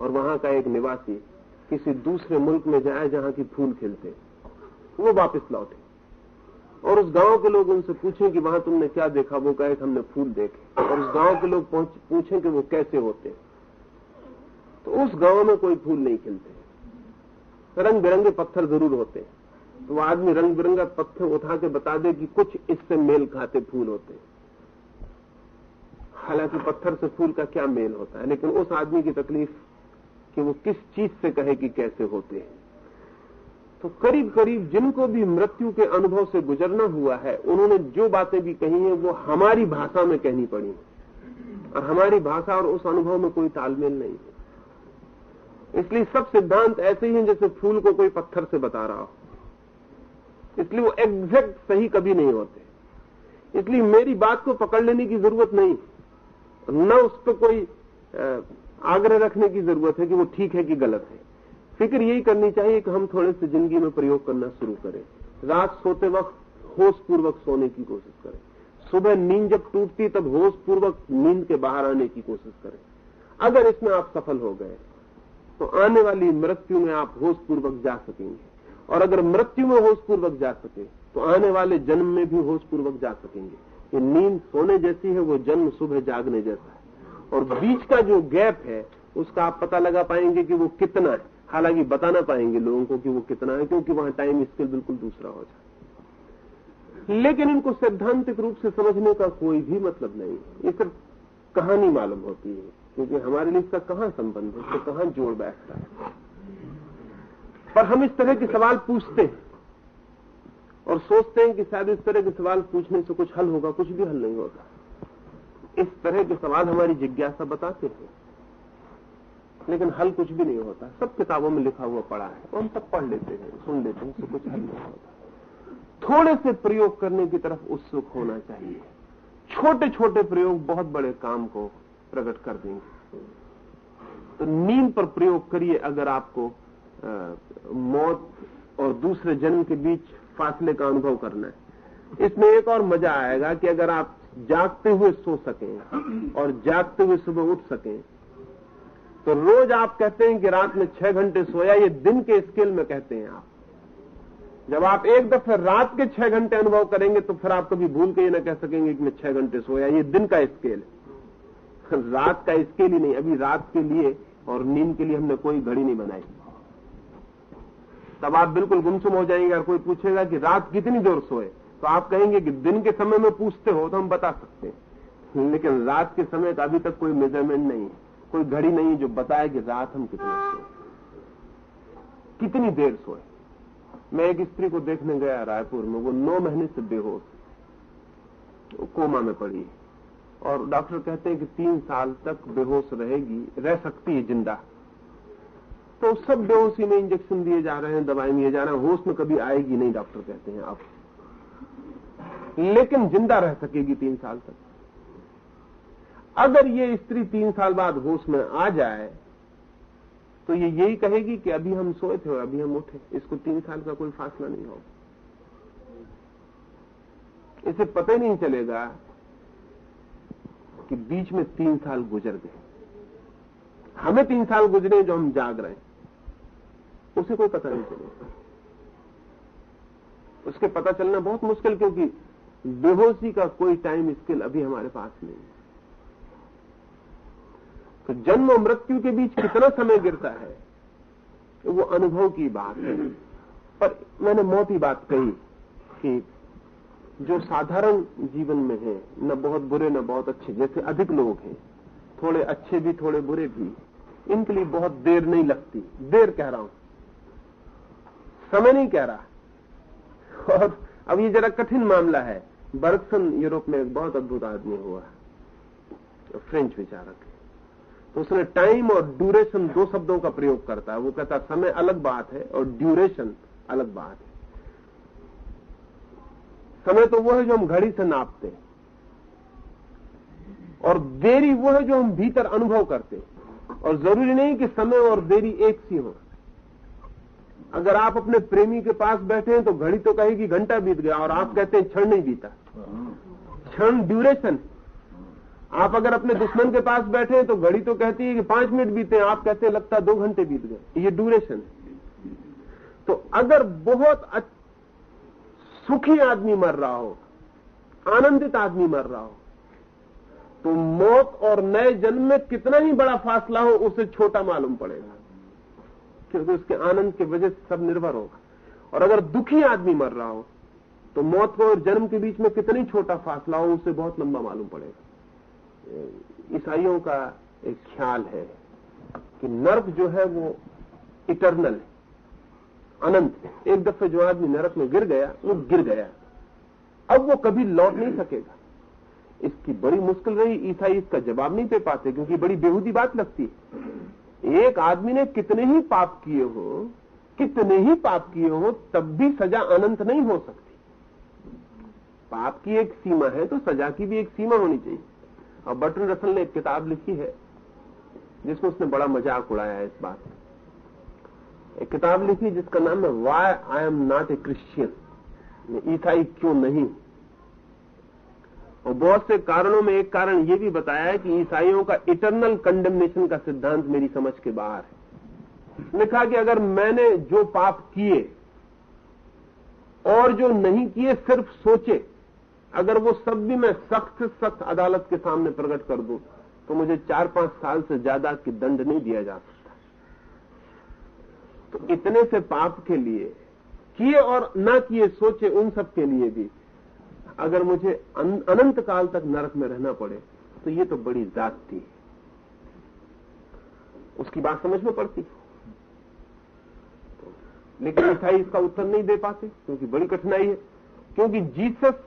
और वहाँ का एक निवासी किसी दूसरे मुल्क में जाए जहाँ की फूल खिलते वो वापस लौटे। और उस गाँव के लोग उनसे पूछें कि वहाँ तुमने क्या देखा? वो कहे कि हमने फूल देखे। और उस गाँव के लोग पूछें कि वो कैसे होते तो उस गाँव में कोई फूल नहीं खिलते। रंग बिरंगे पत्थर ज़रूर होते तो आदमी रंग बिरंगा पत्थर उठा के बता दे कि कुछ इससे मेल खाते फूल होते हालाँकि पत्थर से फूल का क्या मेल होता है? लेकिन उस आदमी की तकलीफ़ कि वो किस चीज़ से कहे कि कैसे होते हैं। तो करीब करीब जिनको भी मृत्यु के अनुभव से गुजरना हुआ है, उन्होंने जो बातें भी कही हैं, वो हमारी भाषा में कहनी पड़ी। और हमारी भाषा और उस अनुभव में कोई तालमेल नहीं है। इसलिए सब सिद्धांत ऐसे ही हैं जैसे फूल को कोई पत्थर से बता रहा हो। इसलिए वो एग्जैक्ट सही कभी नहीं होते। इसलिए मेरी बात को पकड़ लेने की ज़रूरत नहीं। न उस पर कोई आग्रह रखने की ज़रूरत है कि वो ठीक है कि गलत है। फ़िक्र यही करनी चाहिए कि हम थोड़े से ज़िंदगी में प्रयोग करना शुरू करें। रात सोते वक्त होश पूर्वक सोने की कोशिश करें। सुबह नींद जब टूटती तब होश पूर्वक नींद के बाहर आने की कोशिश करें। अगर इसमें आप सफल हो गए तो आने वाली मृत्यु में आप होश पूर्वक जा सकेंगे। और अगर मृत्यु में होश पूर्वक जा सके तो आने वाले जन्म में भी होश पूर्वक जा सकेंगे। ये नींद सोने जैसी है, वो जन्म सुबह जागने जैसा है। और बीच का जो गैप है, उसका आप पता लगा पाएँगे कि वो कितना है। हालाँकि बता ना पाएँगे लोगों को कि वो कितना है, क्योंकि वहाँ टाइम स्केल बिल्कुल दूसरा हो जाए लेकिन इनको सैद्धांतिक रूप से समझने का कोई भी मतलब नहीं ये सिर्फ़ कहानी मालूम होती है, क्योंकि हमारे लिए इसका कहाँ संबंध है, इसको कहाँ जोड़ बैठता है। पर हम इस तरह के सवाल पूछते हैं, और सोचते हैं कि शायद इस तरह के सवाल पूछने से कुछ हल होगा, कुछ भी हल नहीं होता। इस तरह के सवाल हमारी जिज्ञासा बताते हैं लेकिन हल कुछ भी नहीं होता। सब किताबों में लिखा हुआ पड़ा है। हम सब पढ़ लेते हैं सुन लेते हैं इससे कुछ हल नहीं होता। थोड़े से प्रयोग करने की तरफ़ उत्सुक होना चाहिए। छोटे छोटे प्रयोग बहुत बड़े काम को प्रकट कर देंगे। तो नींद पर प्रयोग करिए अगर आपको आ, मौत और दूसरे जन्म के बीच फासले का अनुभव करना है। इसमें एक और मज़ा आएगा कि अगर आप जागते हुए सो सकें और जागते हुए सुबह उठ सकें। तो रोज आप कहते हैं कि रात में छह घंटे सोया, ये दिन के स्केल में कहते हैं आप। जब आप एक दफे रात के छह घंटे अनुभव करेंगे तो फिर आप कभी भूल के ये ना कह सकेंगे कि मैं छह घंटे सोया, ये दिन का स्केल है। रात का स्केल ही नहीं, अभी रात के लिए और नींद के लिए हमने कोई घड़ी नहीं बनाई। तब आप बिल्कुल गुमसुम हो जाएँगे और कोई पूछेगा कि रात कितनी देर सोए? तो आप कहेंगे कि दिन के समय में पूछते हो तो हम बता सकते हैं। लेकिन रात के समय का अभी तक कोई मेज़रमेंट नहीं है। कोई घड़ी नहीं जो बताए कि रात हम कितने सोए कितनी देर सोए मैं एक स्त्री को देखने गया रायपुर में। वो नौ महीने से बेहोश कोमा में पड़ी और डॉक्टर कहते हैं कि तीन साल तक बेहोश रहेगी, रह सकती है ज़िंदा। तो सब बेहोशी में इंजेक्शन दिए जा रहे हैं, दवाई दिए जा रहे हैं। होश में कभी आएगी नहीं, डॉक्टर कहते हैं आप लेकिन ज़िंदा रह सकेगी तीन साल तक। अगर ये स्त्री तीन साल बाद होश में आ जाए तो ये यही कहेगी कि अभी हम सोए थे और अभी हम उठे। इसको तीन साल का कोई फासला नहीं होगा। इसे पता ही नहीं चलेगा कि बीच में तीन साल गुजर गए। हमें तीन साल गुजरे जो हम जाग रहे हैं। उसे कोई पता नहीं चलेगा। उसके पता चलना बहुत मुश्किल, क्योंकि बेहोशी का कोई टाइम स्किल अभी हमारे पास नहीं है। तो जन्म और मृत्यु के बीच कितना समय गिरता है, वो अनुभव की बात है। पर मैंने मौत ही बात कही कि जो साधारण जीवन में है, न बहुत बुरे, न बहुत अच्छे, जैसे अधिक लोग हैं, थोड़े अच्छे भी, थोड़े बुरे भी, इनके लिए बहुत देर नहीं लगती। देर कह रहा हूँ। समय नहीं कह रहा। और अब ये जरा कठिन मामला है बर्गसन यूरोप में एक बहुत अद्भुत आदमी हुआ है फ्रेंच विचारक तो उसने टाइम और ड्यूरेशन दो शब्दों का प्रयोग करता है। वो कहता समय अलग बात है और ड्यूरेशन अलग बात है। समय तो वो है जो हम घड़ी से नापते हैं और देरी वो है जो हम भीतर अनुभव करते हैं। और ज़रूरी नहीं कि समय और देरी एक सी हो। अगर आप अपने प्रेमी के पास बैठे हैं तो घड़ी तो कहेगी घंटा बीत गया, और आप कहते हैं क्षण नहीं बीता। क्षण ड्यूरेशन आप अगर अपने दुश्मन के पास बैठे हैं तो घड़ी तो कहती है कि पाँच मिनट बीते हैं, आप कहते हैं लगता दो घंटे बीत गए। ये ड्यूरेशन तो अगर बहुत सुखी आदमी मर रहा हो, आनंदित आदमी मर रहा हो तो मौत और नए जन्म में कितना ही बड़ा फासला हो, उसे छोटा मालूम पड़ेगा। क्योंकि उसके आनंद की वजह से सब निर्भर होगा। और अगर दुखी आदमी मर रहा हो तो मौत को और जन्म के बीच में कितनी छोटा फासला हो, उसे बहुत लंबा मालूम पड़ेगा। ईसाइयों का एक ख्याल है कि नर्क जो है वो इटरनल है। अनंत एक दफे जो आदमी नरक में गिर गया, वो गिर गया। अब वो कभी लौट नहीं सकेगा। इसकी बड़ी मुश्किल रही, ईसाई इसका जवाब नहीं दे पाते, क्योंकि बड़ी बेहूदी बात लगती है। एक आदमी ने कितने ही पाप किए हो, कितने ही पाप किए हो, तब भी सजा अनंत नहीं हो सकती। पाप की एक सीमा है तो सजा की भी एक सीमा होनी चाहिए। और बटन रसल ने एक किताब लिखी है, जिसमें उसने बड़ा मज़ाक उड़ाया है इस बात एक किताब लिखी जिसका नाम है why I am not a Christian ईसाई क्यों नहीं? और बहुत से कारणों में एक कारण यह भी बताया है कि ईसाइयों का इटरनल कंडेमनेशन का सिद्धांत मेरी समझ के बाहर है। लिखा कि अगर मैंने जो पाप किए और जो नहीं किए, सिर्फ़ सोचे, अगर वो सब भी मैं सख्त से सख्त अदालत के सामने प्रकट कर दूँ तो मुझे चार पाँच साल से ज़्यादा की दंड नहीं दिया जा सकता। तो इतने से पाप के लिए, किए और ना किए, सोचे उन सब के लिए भी अगर मुझे अनंत काल तक नरक में रहना पड़े तो ये तो बड़ी जात थी। उसकी बात समझ में पड़ती? लेकिन ईसाई इसका उत्तर नहीं दे पाते, क्योंकि बड़ी कठिनाई है। क्योंकि जीसस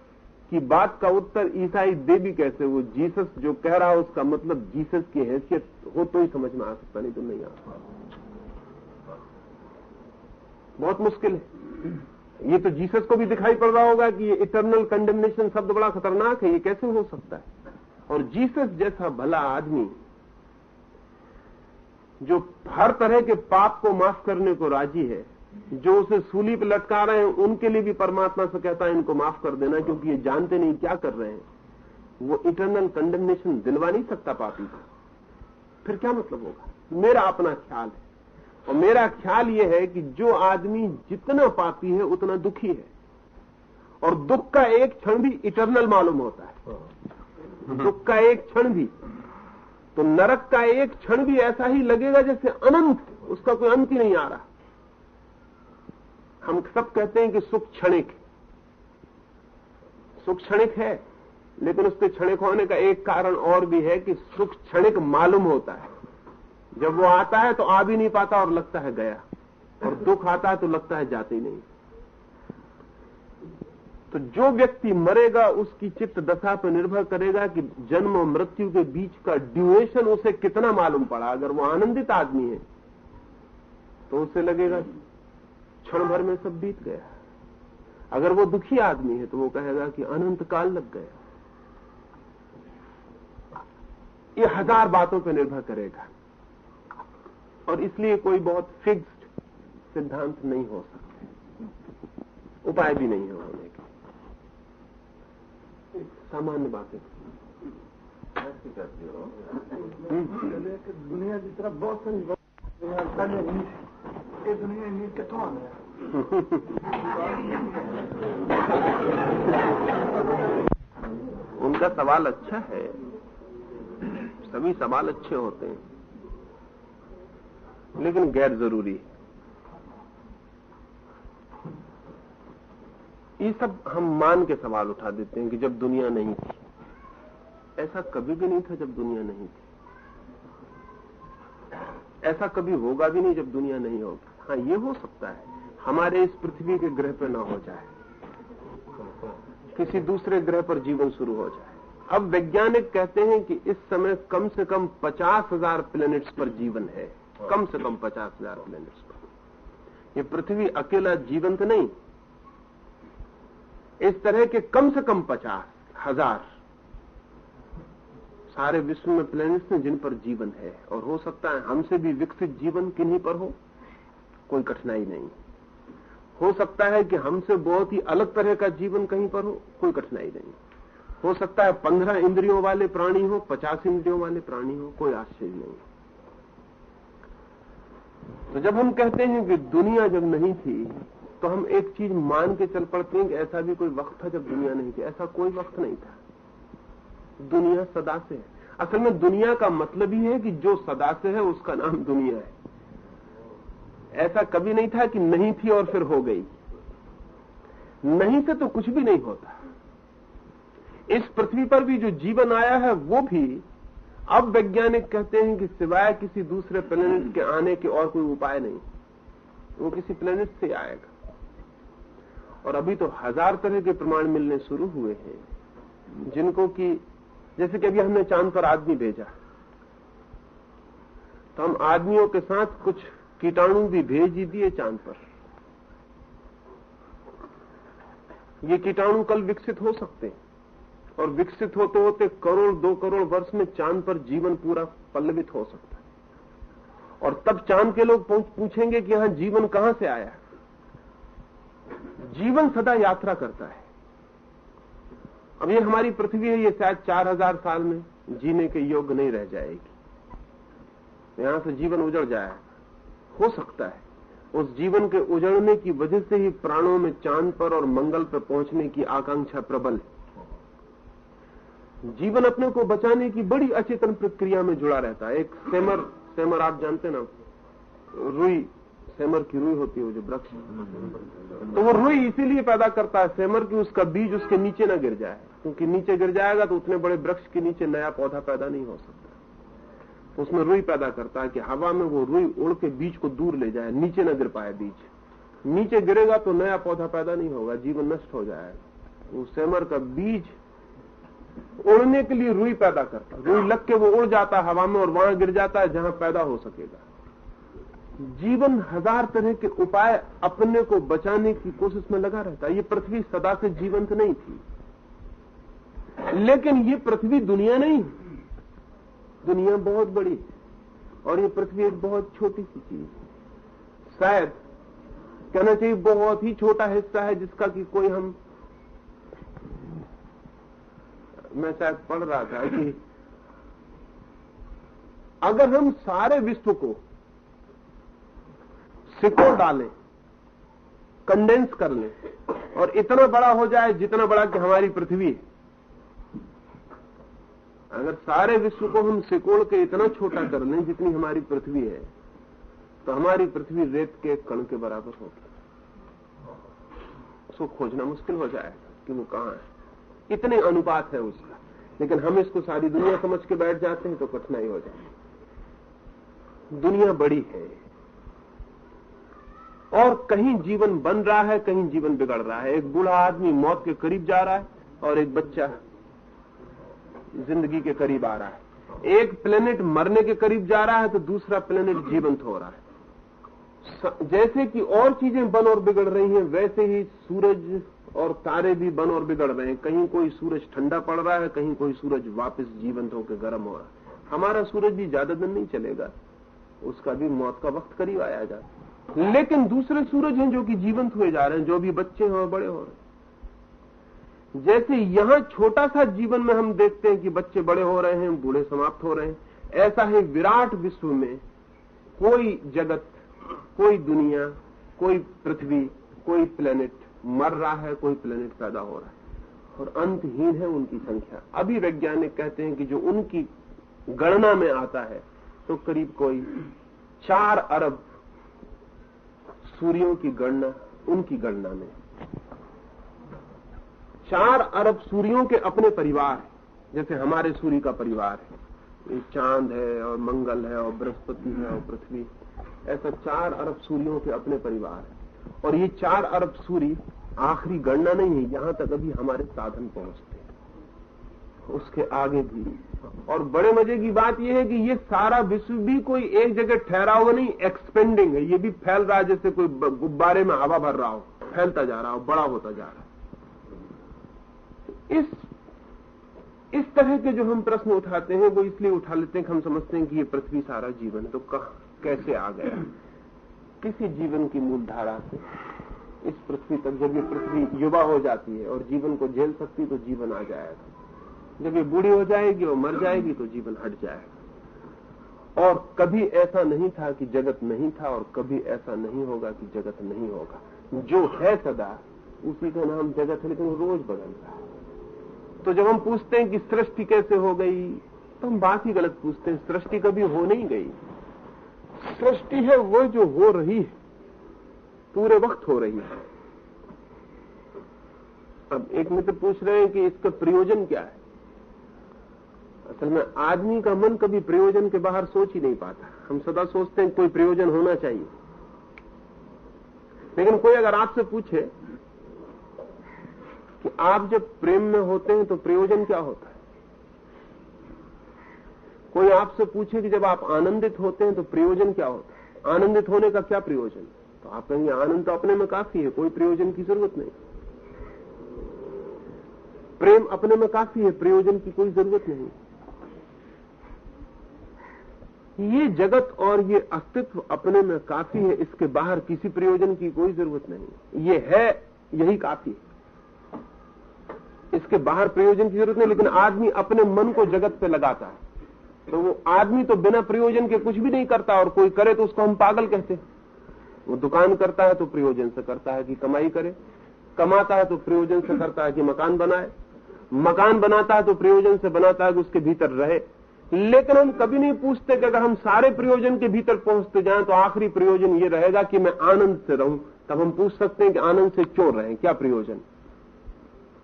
की बात का उत्तर ईसाई दे भी कैसे? वो जीसस जो कह रहा है, उसका मतलब जीसस की हैसियत हो तो ही समझ में आ सकता, नहीं तो नहीं आ बहुत मुश्किल है। ये तो जीसस को भी दिखाई पड़ रहा होगा कि ये इटरनल कंडेमनेशन शब्द बड़ा खतरनाक है, ये कैसे हो सकता है? और जीसस जैसा भला आदमी जो हर तरह के पाप को माफ़ करने को राज़ी है, जो उसे सूली पर लटका रहे हैं, उनके लिए भी परमात्मा से कहता है, इनको माफ़ कर देना, क्योंकि ये जानते नहीं क्या कर रहे हैं। वो इंटरनल कंडेमनेशन दिलवा नहीं सकता पापी को। फिर क्या मतलब होगा? मेरा अपना ख्याल है। और मेरा ख्याल यह है कि जो आदमी जितना पापी है उतना दुखी है। और दुख का एक क्षण भी इटरनल मालूम होता है। दुख का एक क्षण भी। तो नरक का एक क्षण भी ऐसा ही लगेगा जैसे अनंत उसका कोई अंत ही नहीं आ रहा। हम सब कहते हैं कि सुख क्षणिक। सुख क्षणिक है लेकिन उसके क्षणिक होने का एक कारण और भी है कि सुख क्षणिक मालूम होता है। जब वो आता है तो आ भी नहीं पाता और लगता है गया। और दुख आता है तो लगता है जाते ही नहीं। तो जो व्यक्ति मरेगा, उसकी चित्त दशा पर निर्भर करेगा कि जन्म और मृत्यु के बीच का ड्यूरेशन उसे कितना मालूम पड़ा। अगर वो आनंदित आदमी है तो उसे लगेगा क्षण भर में सब बीत गया। अगर वो दुखी आदमी है तो वो कहेगा कि अनंत काल लग गया। ये हज़ार बातों पर निर्भर करेगा। और इसलिए कोई बहुत फिक्स्ड सिद्धांत नहीं हो सकते। उपाय भी नहीं है होने के। सामान्य बातें करते हो। दुनिया की तरफ़ बहुत सारी ये दुनिया कितों आने उनका सवाल अच्छा है। सभी सवाल अच्छे होते हैं। लेकिन गैर ज़रूरी ये सब हम मान के सवाल उठा देते हैं कि जब दुनिया नहीं थी, ऐसा कभी भी नहीं था जब दुनिया नहीं थी। ऐसा कभी होगा भी नहीं जब दुनिया नहीं होगी। हाँ ये हो सकता है, हमारे इस पृथ्वी के ग्रह पर ना हो जाए, किसी दूसरे ग्रह पर जीवन शुरू हो जाए। अब वैज्ञानिक कहते हैं कि इस समय कम से कम पचास हज़ार प्लेनेट्स पर जीवन है। कम से कम पचास हज़ार प्लेनेट्स पर ये पृथ्वी अकेला जीवंत नहीं। इस तरह के कम से कम पचास हज़ार सारे विश्व में प्लेनेट्स हैं जिन पर जीवन है, और हो सकता है हमसे भी विकसित जीवन किन्हीं पर हो। कोई कठिनाई नहीं। हो सकता है कि हमसे बहुत ही अलग तरह का जीवन कहीं पर हो, कोई कठिनाई नहीं। हो सकता है पंद्रह इंद्रियों वाले प्राणी हो, पचास इंद्रियों वाले प्राणी हो, कोई आश्चर्य नहीं। तो जब हम कहते हैं कि दुनिया जब नहीं थी तो हम एक चीज़ मान के चल पड़ते हैं कि ऐसा भी कोई वक्त था जब दुनिया नहीं थी। ऐसा कोई वक्त नहीं था। दुनिया सदा से है। असल में दुनिया का मतलब ही है कि जो सदा से है, उसका नाम दुनिया है। ऐसा कभी नहीं था कि नहीं थी और फिर हो गई। नहीं से तो कुछ भी नहीं होता। इस पृथ्वी पर भी जो जीवन आया है, वो भी अब वैज्ञानिक कहते हैं कि सिवाय किसी दूसरे प्लेनेट के आने के और कोई उपाय नहीं। वो किसी प्लेनेट से आएगा। और अभी तो हज़ार तरह के प्रमाण मिलने शुरू हुए हैं, जिनको कि, जैसे कि अभी हमने चाँद पर आदमी भेजा। तो हम आदमियों के साथ कुछ कीटाणु भी भेज ही दिए चाँद पर। ये कीटाणु कल विकसित हो सकते हैं। और विकसित होते होते करोड़, दो करोड़ वर्ष में चाँद पर जीवन पूरा पल्लवित हो सकता है। और तब चाँद के लोग पूछेंगे कि यहाँ जीवन कहाँ से आया जीवन सदा यात्रा करता है। अब ये हमारी पृथ्वी है, ये शायद चार हज़ार साल में जीने के योग्य नहीं रह जाएगी। यहाँ से जीवन उजड़ जाए, हो सकता है। उस जीवन के उजड़ने की वजह से ही प्राणों में चाँद पर और मंगल पर पहुँचने की आकांक्षा प्रबल है। जीवन अपने को बचाने की बड़ी अचेतन प्रक्रिया में जुड़ा रहता है। एक सेमर सेमर आप जानते ना? रुई, सेमर की रुई होती है जो वृक्ष। तो वो रुई इसीलिए पैदा करता है सेमर की उसका बीज उसके नीचे ना गिर जाए। क्योंकि नीचे गिर जाएगा तो उतने बड़े वृक्ष के नीचे नया पौधा पैदा नहीं हो सकता। तो उसमें रुई पैदा करता है कि हवा में वो रुई उड़ के बीज को दूर ले जाए, नीचे न गिर पाए बीज। नीचे गिरेगा तो नया पौधा पैदा नहीं होगा, जीवन नष्ट हो जाएगा। वो सेमर का बीज उड़ने के लिए रुई पैदा करता रुई लग के वो उड़ जाता है हवा में और वहाँ गिर जाता है जहाँ पैदा हो सकेगा। जीवन हज़ार तरह के उपाय अपने को बचाने की कोशिश में लगा रहता है। ये पृथ्वी सदा से जीवंत नहीं थी। लेकिन ये पृथ्वी दुनिया नहीं दुनिया बहुत बड़ी और ये पृथ्वी एक बहुत छोटी सी चीज़ है। शायद कहना चाहिए बहुत ही छोटा हिस्सा है जिसका कि कोई हम मैं शायद पढ़ रहा था कि अगर हम सारे विश्व को सिकोड़ डालें कंडेंस कर लें, और इतना बड़ा हो जाए जितना बड़ा कि हमारी पृथ्वी है, अगर सारे विश्व को हम सिकोड़ के इतना छोटा कर लें जितनी हमारी पृथ्वी है तो हमारी पृथ्वी रेत के कण के बराबर होगी। उसको खोजना मुश्किल हो जाएगा कि वो कहाँ है। इतने अनुपात है उसका। लेकिन हम इसको सारी दुनिया समझ के बैठ जाते हैं तो कठिनाई हो जाती दुनिया बड़ी है। और कहीं जीवन बन रहा है, कहीं जीवन बिगड़ रहा है। एक बूढ़ा आदमी मौत के करीब जा रहा है और एक बच्चा ज़िंदगी के करीब आ रहा है। एक प्लेनेट मरने के करीब जा रहा है तो दूसरा प्लेनेट जीवंत हो रहा है। जैसे कि और चीज़ें बन और बिगड़ रही हैं, वैसे ही सूरज और तारे भी बन और बिगड़ रहे हैं। कहीं कोई सूरज ठंडा पड़ रहा है, कहीं कोई सूरज वापस जीवंत होकर गर्म हो रहा है। हमारा सूरज भी ज़्यादा दिन नहीं चलेगा। उसका भी मौत का वक्त करीब आया जाता लेकिन दूसरे सूरज हैं जो कि जीवंत हुए जा रहे हैं, जो भी बच्चे हैं बड़े हो रहे जैसे यहाँ छोटा सा जीवन में हम देखते हैं कि बच्चे बड़े हो रहे हैं, बूढ़े समाप्त हो रहे हैं। ऐसा है विराट विश्व में कोई जगत, कोई दुनिया, कोई पृथ्वी, कोई प्लेनेट मर रहा है, कोई प्लेनेट पैदा हो रहा है। और अंतहीन है उनकी संख्या। अभी वैज्ञानिक कहते हैं कि जो उनकी गणना में आता है तो करीब कोई चार अरब सूर्यों की गणना, उनकी गणना में। चार अरब सूर्यों के अपने परिवार जैसे हमारे सूर्य का परिवार है। ये चाँद है, और मंगल है, और बृहस्पति है, और पृथ्वी। ऐसा चार अरब सूर्यों के अपने परिवार है। और ये चार अरब सूर्य आखिरी गणना नहीं है, यहाँ तक अभी हमारे साधन पहुँचते हैं। उसके आगे भी। और बड़े मज़े की बात यह है कि ये सारा विश्व भी कोई एक जगह ठहरा हुआ नहीं एक्सपेंडिंग है। ये भी फैल रहा है, जैसे कोई गुब्बारे में हवा भर रहा हो, फैलता जा रहा हो, बड़ा होता जा रहा है। इस इस तरह के जो हम प्रश्न उठाते हैं, वो इसलिए उठा लेते हैं कि हम समझते हैं कि ये पृथ्वी सारा जीवन तो कहा, कैसे आ गया? किसी जीवन की मूल धारा से इस पृथ्वी तक, जब ये पृथ्वी युवा हो जाती है और जीवन को झेल सकती तो जीवन आ जाएगा। जब ये बूढ़ी हो जाएगी और मर जाएगी तो जीवन हट जाएगा। और कभी ऐसा नहीं था कि जगत नहीं था और कभी ऐसा नहीं होगा कि जगत नहीं होगा। जो है सदा, उसी का नाम जगत है, लेकिन रोज बदल रहा है। तो जब हम पूछते हैं कि सृष्टि कैसे हो गई तो हम बात ही गलत पूछते हैं, सृष्टि कभी हो नहीं गई। सृष्टि है, वो जो हो रही है। पूरे वक्त हो रही है। अब एक मित्र पूछ रहे हैं कि इसका प्रयोजन क्या है? असल में आदमी का मन कभी प्रयोजन के बाहर सोच ही नहीं पाता। हम सदा सोचते हैं कोई प्रयोजन होना चाहिए। लेकिन कोई अगर आपसे पूछे कि आप जब प्रेम में होते हैं तो प्रयोजन क्या होता है? कोई आपसे पूछे कि जब आप आनंदित होते हैं तो प्रयोजन क्या होता है? आनंदित होने का क्या प्रयोजन? तो आप कहेंगे, आनंद तो अपने में काफ़ी है, कोई प्रयोजन की ज़रूरत नहीं। प्रेम अपने में काफ़ी है, प्रयोजन की कोई ज़रूरत नहीं। ये जगत और ये अस्तित्व अपने में काफ़ी है, इसके बाहर किसी प्रयोजन की कोई ज़रूरत नहीं। ये है, यही काफ़ी है। इसके बाहर प्रयोजन की ज़रूरत नहीं, लेकिन आदमी अपने मन को जगत पे लगाता है। तो वो आदमी तो बिना प्रयोजन के कुछ भी नहीं करता और कोई करे तो उसको हम पागल कहते वो दुकान करता है तो प्रयोजन से करता है कि कमाई करे। कमाता है तो प्रयोजन से करता है कि मकान बनाए। मकान बनाता है तो प्रयोजन से बनाता है कि उसके भीतर रहे। लेकिन हम कभी नहीं पूछते कि अगर हम सारे प्रयोजन के भीतर पहुँचते जाएँ तो आखिरी प्रयोजन ये रहेगा कि मैं आनंद से रहूँ। तब हम पूछ सकते हैं कि आनंद से क्यों रहें? क्या प्रयोजन?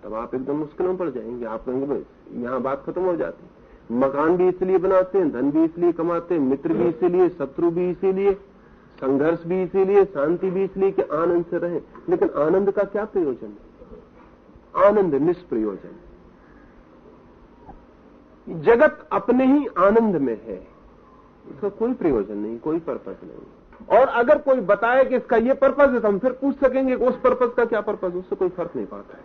तब आप एकदम मुश्किलों पड़ जाएँगे। आप कहेंगे यहाँ बात खत्म हो जाती मकान भी इसलिए बनाते हैं, धन भी इसलिए कमाते हैं, मित्र भी इसीलिए, शत्रु भी इसीलिए, संघर्ष भी इसीलिए, शांति भी इसलिए कि आनंद से रहें। लेकिन आनंद का क्या प्रयोजन? है आनंद निष्प्रयोजन। जगत अपने ही आनंद में है। इसका कोई प्रयोजन नहीं, कोई पर्पज नहीं। और अगर कोई बताए कि इसका ये पर्पज है तो हम फिर पूछ सकेंगे उस पर्पज का क्या पर्पज उससे कोई फ़र्क नहीं पड़ता है।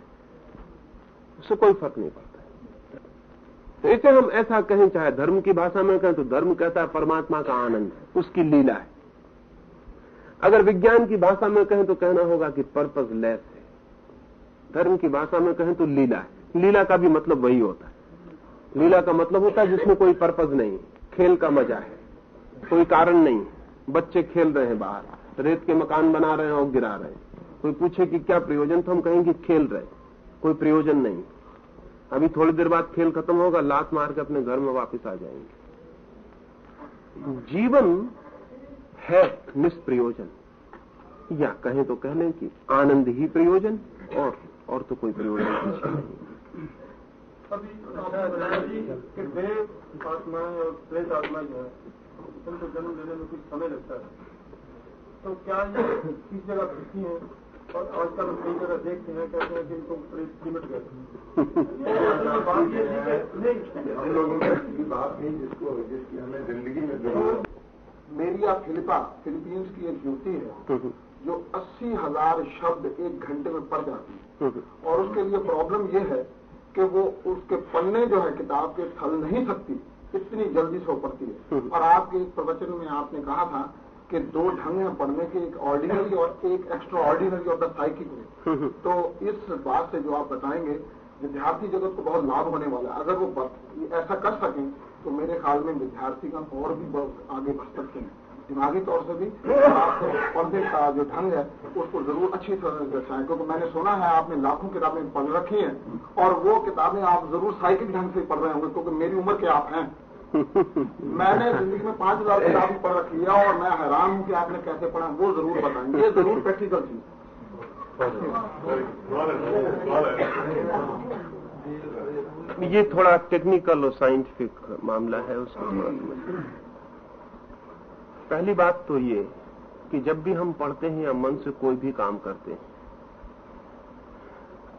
उससे कोई फ़र्क नहीं पड़ता। इसे हम ऐसा कहें, चाहे धर्म की भाषा में कहें तो धर्म कहता है परमात्मा का आनंद उसकी लीला है। अगर विज्ञान की भाषा में कहें तो कहना होगा कि पर्पज लेस है। धर्म की भाषा में कहें तो लीला है। लीला का भी मतलब वही होता है। लीला का मतलब होता है जिसमें कोई पर्पज नहीं खेल का मज़ा है। कोई कारण नहीं बच्चे खेल रहे हैं बाहर, रेत के मकान बना रहे हैं और गिरा रहे हैं। कोई पूछे कि क्या प्रयोजन तो हम कहेंगे खेल रहे कोई प्रयोजन नहीं। अभी थोड़ी देर बाद खेल खत्म होगा, लात मार के अपने घर में वापस आ जाएँगे। जीवन है निष्प्रयोजन। या कहें तो कह लें कि आनंद ही प्रयोजन, और और तो कोई प्रयोजन नहीं। आत्माएँ और प्रेत आत्माएँ जो है, उनको जन्म लेने में कुछ समय लगता है। तो क्या ये किस जगह है? हम कई जगह देखते हैं कहते हैं ये है मेरिया फिलिपा, फिलीपींस की एक युवती है, जो अस्सी हज़ार शब्द एक घंटे में पढ़ जाती है। और उसके लिए प्रॉब्लम यह है कि वो उसके पन्ने जो है किताब के थल नहीं सकती इतनी जल्दी से वो पढ़ती है। और आपके एक प्रवचन में आपने कहा था कि दो ढंग हैं पढ़ने के एक ऑर्डिनरी और एक एक्स्ट्रा ऑर्डिनरी और द साइकिक तो इस बात से जो आप बताएँगे विद्यार्थी जगत को बहुत लाभ होने वाला है। अगर वो ऐसा कर सकें तो मेरे ख्याल में विद्यार्थी का और भी बहुत आगे बढ़ सकते हैं। दिमागी तौर से भी आपको पढ़ने का जो ढंग है उसको ज़रूर अच्छी तरह से दर्शाएँ। क्योंकि मैंने सुना है आपने लाखों किताबें पढ़ रखी हैं और वो किताबें आप ज़रूर साइकिल ढंग से पढ़ रहे होंगे क्योंकि मेरी उम्र के आप हैं। मैंने ज़िंदगी में पाँच हज़ार किताब पढ़ रखी है और मैं हैरान हूँ कि आपने कैसे पढ़ा। वो ज़रूर बताएँगे। ये ज़रूर प्रैक्टिकल चीज़। ये थोड़ा टेक्निकल और साइंटिफिक मामला है उसको थोड़ा पहली बात तो ये कि जब भी हम पढ़ते हैं या मन से कोई भी काम करते हैं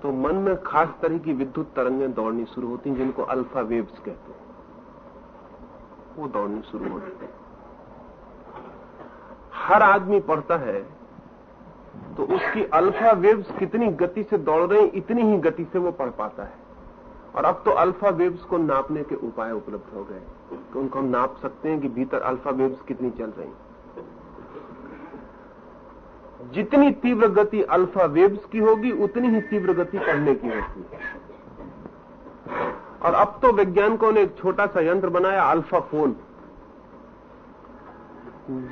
तो मन में खास तरह की विद्युत तरंगें दौड़नी शुरू होती हैं जिनको अल्फ़ा वेव्स कहते हैं। वो दौड़नी शुरू होती है। हर आदमी पढ़ता है तो उसकी अल्फ़ा वेव्स कितनी गति से दौड़ रही इतनी ही गति से वो पढ़ पाता है। और अब तो अल्फ़ा वेव्स को नापने के उपाय उपलब्ध हो गए तो उनको हम नाप सकते हैं कि भीतर अल्फ़ा वेव्स कितनी चल रही जितनी तीव्र गति अल्फ़ा वेव्स की होगी, उतनी ही तीव्र गति पढ़ने की होती है। और अब तो वैज्ञानिकों ने एक छोटा सा यंत्र बनाया, अल्फ़ा फ़ोन।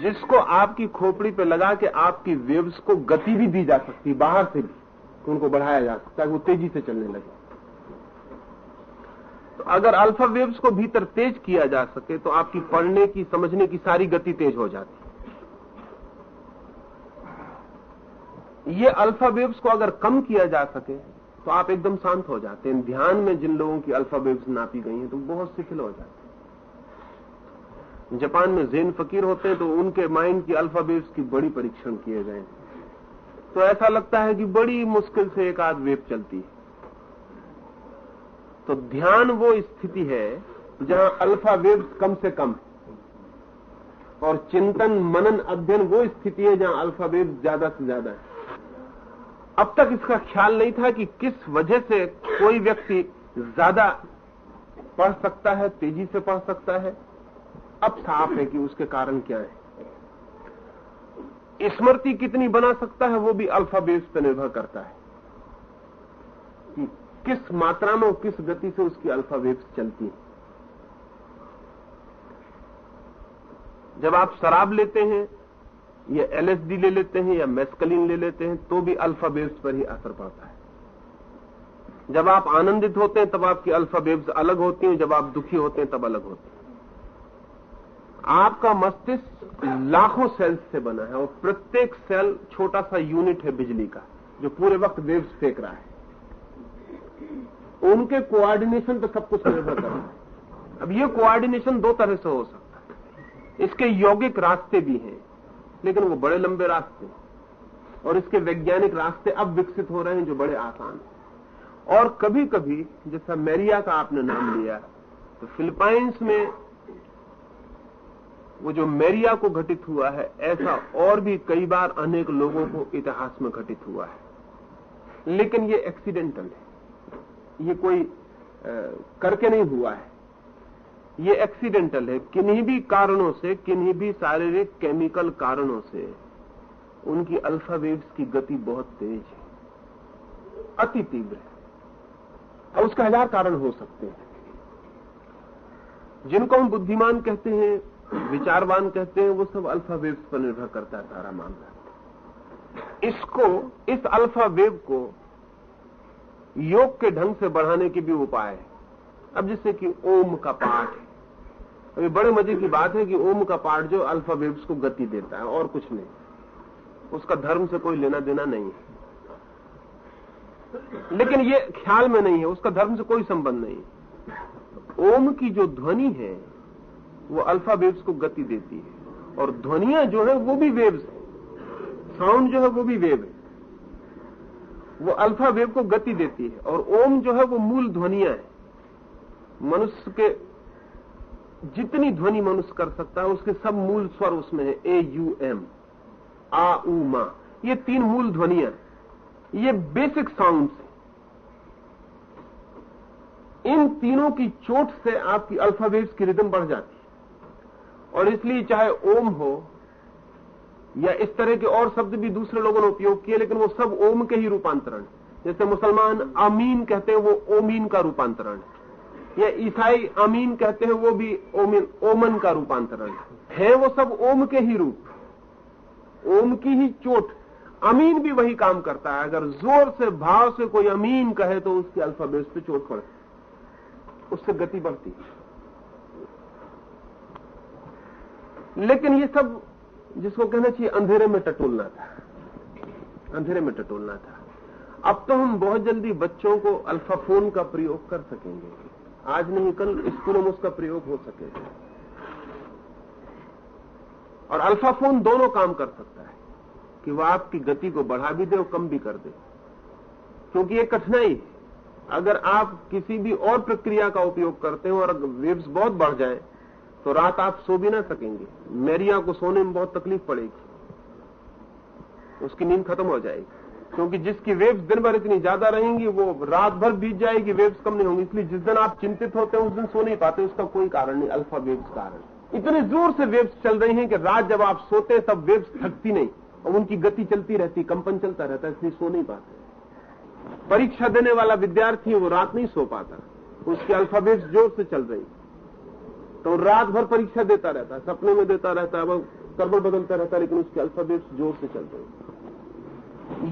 जिसको आपकी खोपड़ी पे लगा के आपकी वेव्स को गति भी दी जा सकती, बाहर से भी, उनको बढ़ाया जा सकता है वो तेज़ी से चलने लगे। तो अगर अल्फ़ा वेव्स को भीतर तेज किया जा सके तो आपकी पढ़ने की, समझने की सारी गति तेज हो जाती। ये अल्फ़ा वेव्स को अगर कम किया जा सके तो आप एकदम शांत हो जाते हैं। ध्यान में जिन लोगों की अल्फ़ा वेव्स नापी गई हैं तो बहुत शिथिल हो जाते हैं। जापान में जैन फकीर होते हैं तो उनके माइंड की अल्फ़ा वेव्स की बड़ी परीक्षण किए गए तो ऐसा लगता है कि बड़ी मुश्किल से एक आध वेव चलती है। तो ध्यान वो स्थिति है, जहाँ अल्फ़ा वेव्स कम से कम है। और चिंतन मनन अध्ययन वो स्थिति है, जहाँ अल्फ़ा वेव्स ज़्यादा से ज़्यादा है। अब तक इसका ख्याल नहीं था कि किस वजह से कोई व्यक्ति ज़्यादा पढ़ सकता है, तेज़ी से पढ़ सकता है। अब साफ़ है कि उसके कारण क्या है। स्मृति कितनी बना सकता है वो भी अल्फ़ा बेस पर निर्भर करता है कि किस मात्रा में और किस गति से उसकी अल्फावेव्स चलती है। जब आप शराब लेते हैं या एलएसडी ले लेते हैं या मेस्कलिन ले लेते हैं तो भी अल्फ़ा वेव्स पर ही असर पड़ता है। जब आप आनंदित होते हैं, तब आपकी अल्फ़ा वेव्स अलग होती हैं, जब आप दुखी होते हैं, तब अलग होती हैं। आपका मस्तिष्क लाखों सेल्स से बना है और प्रत्येक सेल छोटा सा यूनिट है बिजली का, जो पूरे वक्त वेव्स फेंक रहा है। उनके कोऑर्डिनेशन पर सब कुछ निर्भर करता है। अब ये कोऑर्डिनेशन दो तरह से हो सकता है। इसके यौगिक रास्ते भी हैं। लेकिन वो बड़े लंबे रास्ते और इसके वैज्ञानिक रास्ते अब विकसित हो रहे हैं जो बड़े आसान हैं। और कभी कभी जैसा मेरिया का आपने नाम लिया तो फिलिपाइंस में वो जो मेरिया को घटित हुआ है ऐसा और भी कई बार अनेक लोगों को इतिहास में घटित हुआ है। लेकिन ये एक्सीडेंटल है। ये कोई आ, करके नहीं हुआ है। ये एक्सीडेंटल है। किन्हीं भी कारणों से, किन्हीं भी शारीरिक केमिकल कारणों से, उनकी अल्फ़ा वेव्स की गति बहुत तेज है। अति तीव्र है। और उसके हज़ार कारण हो सकते हैं। जिनको हम बुद्धिमान कहते हैं, विचारवान कहते हैं, वो सब अल्फ़ा वेव्स पर निर्भर करता है, सारा मामला। इसको, इस अल्फ़ा वेव को योग के ढंग से बढ़ाने के भी उपाय है। अब जैसे कि ओम का पाठ है। अभी बड़े मज़े की बात है कि ओम का पाठ जो अल्फ़ा वेव्स को गति देता है, और कुछ नहीं। उसका धर्म से कोई लेना देना नहीं है। लेकिन ये ख्याल में नहीं है, उसका धर्म से कोई संबंध नहीं ओम की जो ध्वनि है, वो अल्फ़ा वेव्स को गति देती है। और ध्वनिया जो है, वो भी वेव्स है। साउंड जो है, वो भी वेव है। वो अल्फ़ा वेव को गति देती है। और ओम जो है, वो मूल ध्वनिया है। मनुष्य के जितनी ध्वनि मनुष्य कर सकता है, उसके सब मूल स्वर उसमें है। ए, यू, एम, आ ऊ मा। ये तीन मूल ध्वनिया ये बेसिक साउंड इन तीनों की चोट से आपकी अल्फावेट्स की रिदम बढ़ जाती है। और इसलिए चाहे ओम हो, या इस तरह के और शब्द भी दूसरे लोगों ने उपयोग किए, लेकिन वो सब ओम के ही रूपांतरण जैसे मुसलमान अमीन कहते हैं, वो ओमीन का रूपांतरण या ईसाई अमीन कहते हैं, वो भी ओमिन, ओमन का रूपांतरण है। वो सब ओम के ही रूप। ओम की ही चोट। अमीन भी वही काम करता है। अगर ज़ोर से, भाव से कोई अमीन कहे तो उसकी अल्फ़ाबेट पे चोट पड़ती उससे गति बढ़ती लेकिन ये सब जिसको कहना चाहिए, अंधेरे में टटोलना था। अंधेरे में टटोलना था। अब तो हम बहुत जल्दी बच्चों को अल्फाफोन का प्रयोग कर सकेंगे। आज नहीं, कल स्कूलों में उसका प्रयोग हो सकेगा और अल्फ़ा फ़ोन दोनों काम कर सकता है, कि वह आपकी गति को बढ़ा भी दे और कम भी कर दे। क्योंकि ये कठिनाई अगर आप किसी भी और प्रक्रिया का उपयोग करते हो और वेव्स बहुत बढ़ जाए तो रात आप सो भी ना सकेंगे। मेरिया को सोने में बहुत तकलीफ़ पड़ेगी। उसकी नींद खत्म हो जाएगी। क्योंकि जिसकी वेव्स दिन भर इतनी ज़्यादा रहेंगी, वो रात भर बीत जाएगी, वेव्स कम नहीं होंगी। इसलिए जिस दिन आप चिंतित होते हैं, उस दिन सो नहीं पाते, उसका कोई कारण नहीं, अल्फ़ा वेव्स कारण। इतने ज़ोर से वेव्स चल रही हैं कि रात जब आप सोते तब वेव्स थकती नहीं, और उनकी गति चलती रहती, कंपन चलता रहता है, इसलिए सो नहीं पाते। परीक्षा देने वाला विद्यार्थी वो रात नहीं सो पाता। उसकी अल्फाबेट्स ज़ोर से चल रही। तो रात भर परीक्षा देता रहता है सपने में देता रहता है करबल बदलता रहता है लेकिन उसके अल्फाबेट्स ज़ोर से चल रही।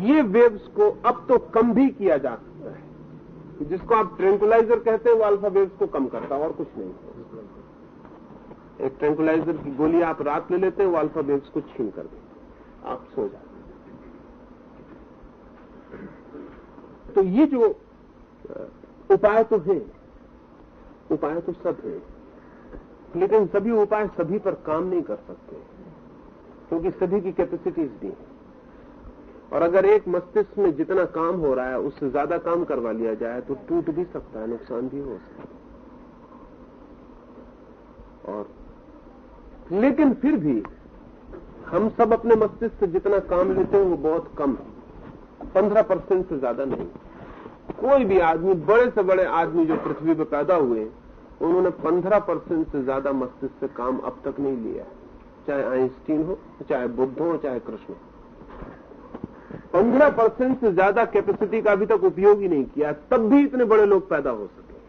ये वेव्स को अब तो कम भी किया जा सकता है। जिसको आप ट्रेंकुलाइजर कहते हैं, वो अल्फ़ा वेव्स को कम करता है, और कुछ नहीं। एक ट्रेंकुलाइजर की गोली आप रात ले लेते हैं, वो अल्फाबेट्स को छीन कर देते आप सो जाते तो ये जो उपाय तो है, उपाय तो सब है, लेकिन सभी उपाय सभी पर काम नहीं कर सकते, क्योंकि सभी की कैपेसिटीज भी है। और अगर एक मस्तिष्क में जितना काम हो रहा है, उससे ज़्यादा काम करवा लिया जाए तो टूट भी सकता है, नुकसान भी हो सकता है। और लेकिन फिर भी हम सब अपने मस्तिष्क से जितना काम लेते हैं, वो बहुत कम है। पंद्रह परसेंट से ज़्यादा नहीं। कोई भी आदमी, बड़े से बड़े आदमी जो पृथ्वी पर पैदा हुए, उन्होंने पंद्रह परसेंट से ज़्यादा मस्तिष्क से काम अब तक नहीं लिया चाहे आइंस्टीन हो, चाहे बुद्ध हो, चाहे कृष्ण पंद्रह परसेंट से ज़्यादा कैपेसिटी का अभी तक उपयोग ही नहीं किया तब भी इतने बड़े लोग पैदा हो सके।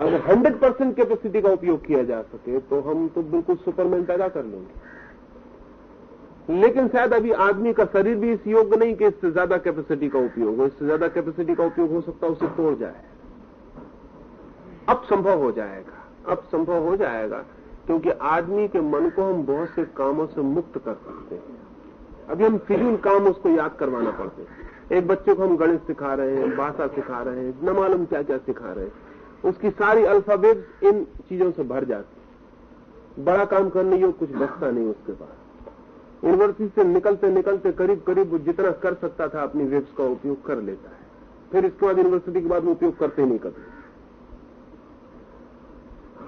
अगर हंड्रेड परसेंट कैपेसिटी का उपयोग किया जा सके तो हम तो बिल्कुल सुपरमैन पैदा कर लेंगे। लेकिन शायद अभी आदमी का शरीर भी इस योग्य नहीं कि इससे ज़्यादा कैपेसिटी का उपयोग हो, इससे ज़्यादा कैपेसिटी का उपयोग हो सकता है, उसे तोड़ जाए। अब संभव हो जाएगा, अब संभव हो जाएगा, क्योंकि आदमी के मन को हम बहुत से कामों से मुक्त कर सकते हैं। अभी हम फिजूल काम उसको याद करवाना पड़ते हैं। एक बच्चे को हम गणित सिखा रहे हैं, भाषा सिखा रहे हैं, न मालूम क्या क्या सिखा रहे हैं। उसकी सारी अल्फ़ाबेट इन चीज़ों से भर जाती बड़ा काम करने योग कुछ बचता नहीं उसके पास। यूनिवर्सिटी से निकलते निकलते करीब करीब वो जितना कर सकता था अपनी वेब्स का उपयोग कर लेता है। फिर इसके बाद यूनिवर्सिटी के बाद उपयोग करते नहीं करते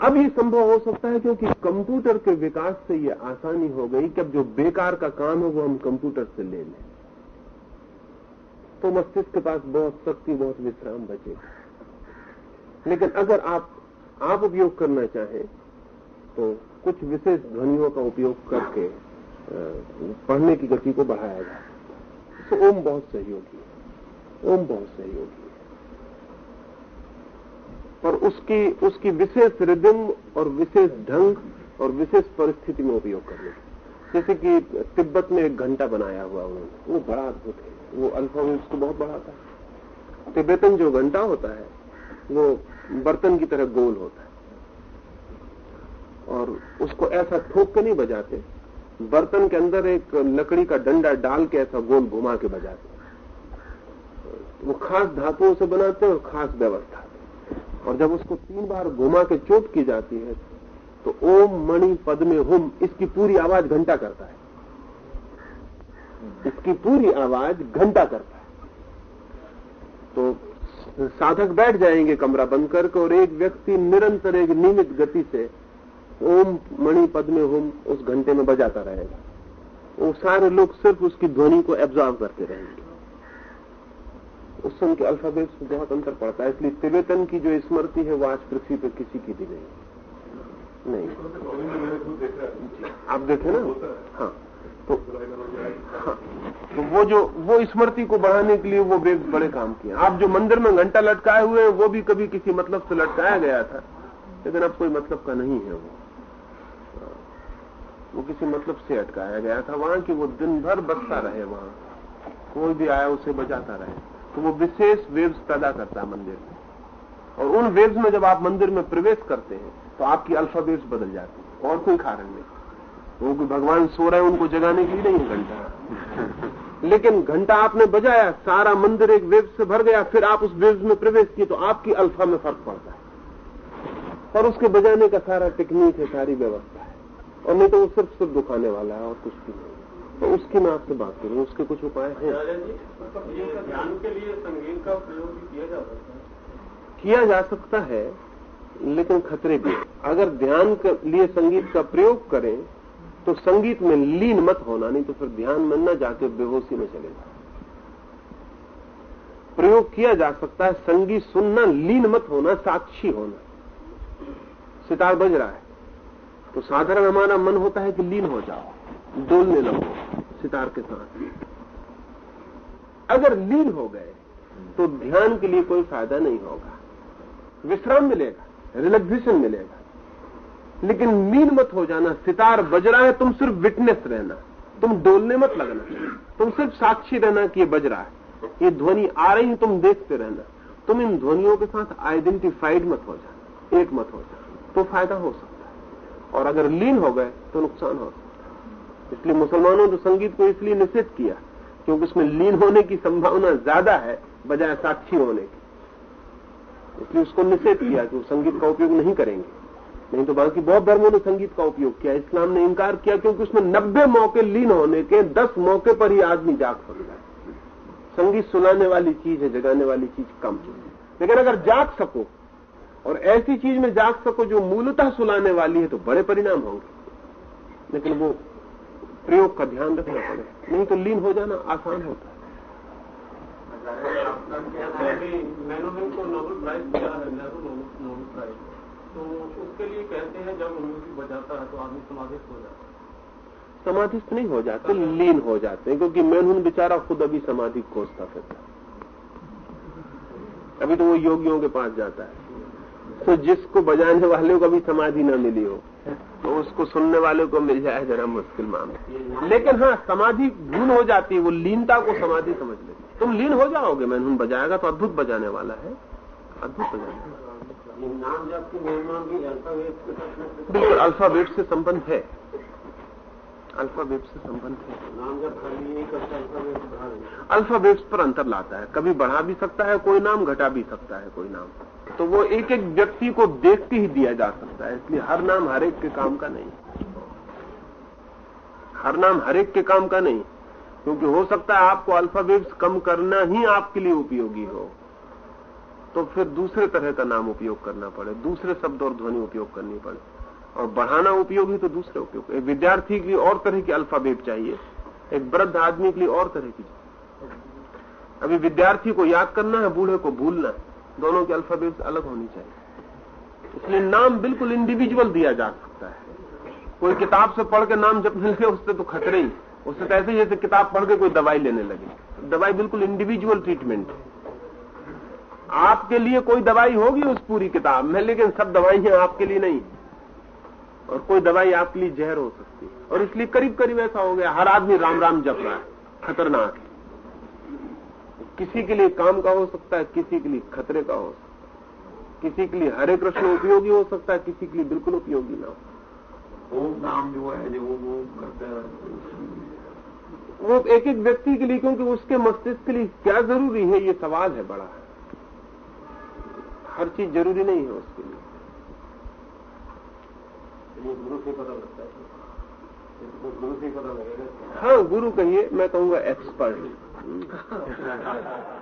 अब ये संभव हो सकता है क्योंकि कंप्यूटर के विकास से ये आसानी हो गई कि अब जो बेकार का काम है वो हम कंप्यूटर से ले लें। तो मस्तिष्क के पास बहुत शक्ति, बहुत विश्राम बचेगा लेकिन अगर आप आप उपयोग करना चाहें तो कुछ विशेष ध्वनियों का उपयोग करके पढ़ने की गति को बढ़ाया जाए। तो ओम बहुत सहयोगी ओम बहुत सहयोगी और उसकी उसकी विशेष रिदम और विशेष ढंग और विशेष परिस्थिति में उपयोग करने जैसे कि तिब्बत में एक घंटा बनाया हुआ उन्होंने। वो बड़ा अद्भुत है। वो अल्फ़ा उसको बहुत बढ़ाता है। तिब्बतन जो घंटा होता है, वो बर्तन की तरह गोल होता है। और उसको ऐसा ठोक के नहीं बजाते। बर्तन के अंदर एक लकड़ी का डंडा डाल के ऐसा गोल घुमा के बजाते वो खास धातुओं से बनाते हैं और खास व्यवस्था और जब उसको तीन बार घुमा के चोट की जाती है तो ओम मणि पद में हुम, इसकी पूरी आवाज़ घंटा करता है। इसकी पूरी आवाज़ घंटा करता है। तो साधक बैठ जाएँगे कमरा बंद करके और एक व्यक्ति निरंतर एक नियमित गति से ओम मणि पद में होम, उस घंटे में बजाता रहेगा। वो सारे लोग सिर्फ़ उसकी ध्वनि को एब्जॉर्व करते रहेंगे। उससे उनके अल्फाबेट्स में बहुत अंतर पड़ता है, इसलिए तिबेतन की जो स्मृति है, वो आज पृथ्वी पर किसी की भी नहीं। नहीं। आप देखे ना? हाँ। तो हाँ। तो वो जो, वो स्मृति को बढ़ाने के लिए वो वेद बड़े काम किए। आप जो मंदिर में घंटा लटकाए हुए हैं, वो भी कभी किसी मतलब से लटकाया गया था। लेकिन अब कोई मतलब का नहीं है वो। वो किसी मतलब से अटकाया गया था। वहाँ कि वो दिन भर बसता रहे वहाँ। कोई भी आया, उसे बजाता रहे। तो वो विशेष वेव्स पैदा करता है मंदिर में। और उन वेव्स में जब आप मंदिर में प्रवेश करते हैं तो आपकी अल्फ़ा वेव्स बदल जाती है। और कोई कारण नहीं। वो कोई भगवान सो रहे हैं, उनको जगाने के लिए नहीं घंटा। लेकिन घंटा आपने बजाया, सारा मंदिर एक वेव से भर गया, फिर आप उस वेव्स में प्रवेश किए तो आपकी अल्फ़ा में फ़र्क पड़ता है। पर उसके बजाने का सारा टेक्निक है, सारी व्यवस्था है। और नहीं तो वो सिर्फ़ सिर्फ़ दुखाने वाला है, और कुछ भी नहीं। तो उसकी मैं आपसे बात करूँ, उसके कुछ उपाय हैं। ध्यान के लिए संगीत का प्रयोग भी किया जा सकता है किया जा सकता है लेकिन खतरे भी अगर ध्यान के लिए संगीत का प्रयोग करें तो संगीत में लीन मत होना, नहीं तो फिर ध्यान में न जाके बेहोशी में चले प्रयोग किया जा सकता है, संगीत सुनना, लीन मत होना, साक्षी होना। सितार बज रहा है। तो साधारण हमारा मन होता है कि लीन हो जाओ। डोलने लगो सितार के साथ। अगर लीन हो गए तो ध्यान के लिए कोई फ़ायदा नहीं होगा। विश्राम मिलेगा रिलैक्सेशन मिलेगा। लेकिन लीन मत हो जाना, सितार बज रहा है, तुम सिर्फ़ विटनेस रहना। तुम डोलने मत लगना। तुम सिर्फ़ साक्षी रहना कि ये बज रहा है। ये ध्वनि आ रही है, तुम देखते रहना। तुम इन ध्वनियों के साथ आइडेंटिफाइड मत हो जाना, एक मत हो जाना। तो फ़ायदा हो सकता है। और अगर लीन हो गए तो नुकसान हो सकता इसलिए मुसलमानों ने संगीत को इसलिए निषेध किया, क्योंकि उसमें लीन होने की संभावना ज़्यादा है, बजाय साक्षी होने की। इसलिए उसको निषेध किया कि वो संगीत का उपयोग नहीं करेंगे। नहीं तो बाकी बहुत धर्मों ने संगीत का उपयोग किया, इस्लाम ने इंकार किया, क्योंकि उसमें नब्बे मौके लीन होने के, दस मौके पर ही आदमी जाग सकता है। संगीत सुनाने वाली चीज़ है, जगाने वाली चीज़ कम लेकिन अगर जाग सको, और ऐसी चीज़ में जाग सको जो मूलतः सुलाने वाली है तो बड़े परिणाम होंगे। लेकिन वो प्रयोग का ध्यान रखना पड़े। नहीं तो लीन हो जाना आसान होता है। नोबल प्राइज दिया है नेहरू प्राइज तो उसके लिए कहते हैं जब म्यूज़िक बजाता है तो आदमी समाधित हो जाता है समाधिस्थ नहीं हो जाते, लीन हो जाते हैं, क्योंकि मैनून बेचारा खुद अभी समाधि खोजता फिरता अभी तो वो योगियों के पास जाता है। तो जिसको बजाने वाले को अभी समाधि न मिली हो। तो उसको सुनने वाले को मिल जाए जरा मुश्किल मामला। लेकिन हाँ समाधि भूल हो जाती है वो लीनता को समाधि समझ लेती तुम लीन हो जाओगे मैनून बजाएगा तो अद्भुत बजाने वाला है। अद्भुत बजाने वाला नाम जब की बिल्कुल अल्फ़ाबेट से संबंध है। अल्फ़ाबेट से संबंध है। नाम जब खाली नहीं करता अल्फ़ाबेट बढ़ा अल्फाबेट्स पर अंतर लाता है। कभी बढ़ा भी सकता है कोई नाम घटा भी सकता है कोई नाम। तो वो एक एक व्यक्ति को देख के ही दिया जा सकता है। इसलिए हर नाम हर एक के काम का नहीं। हर नाम हर एक के काम का नहीं। क्योंकि हो सकता है आपको अल्फाबेट्स कम करना ही आपके लिए उपयोगी हो। तो फिर दूसरे तरह का नाम उपयोग करना पड़े। दूसरे शब्द और ध्वनि उपयोग करनी पड़े। और बढ़ाना उपयोगी तो दूसरे उपयोग। एक विद्यार्थी के लिए और तरह की अल्फ़ाबेट चाहिए। एक वृद्ध आदमी के लिए और तरह की अभी विद्यार्थी को याद करना है, बूढ़े को भूलना है। दोनों की अल्फ़ाबेट अलग होनी चाहिए। इसलिए नाम बिल्कुल इंडिविजुअल दिया जा सकता है। कोई किताब से पढ़ के नाम जब लगे उससे तो खतरे ही। उससे तो ऐसे जैसे किताब पढ़ के कोई दवाई लेने लगे। दवाई बिल्कुल इंडिविजुअल ट्रीटमेंट है आपके लिए कोई दवाई होगी उस पूरी किताब में, लेकिन सब दवाइयाँ आपके लिए नहीं। और कोई दवाई आपके लिए जहर हो सकती है। और इसलिए करीब करीब ऐसा हो गया हर आदमी राम राम जप रहा है। खतरनाक। है किसी के लिए काम का हो सकता है किसी के लिए खतरे का हो सकता है। किसी के लिए हरे कृष्ण उपयोगी हो सकता है किसी के लिए बिल्कुल उपयोगी ना हो। ओम नाम जो है जो वो करते हैं। वो एक एक व्यक्ति के लिए क्योंकि उसके मस्तिष्क के लिए क्या ज़रूरी है ये सवाल है बड़ा। हर चीज़ ज़रूरी नहीं है उसके लिए। ये गुरु से पता लगता है। ये गुरु से पता लगेगा। हाँ गुरु कहिए मैं कहूँगा expert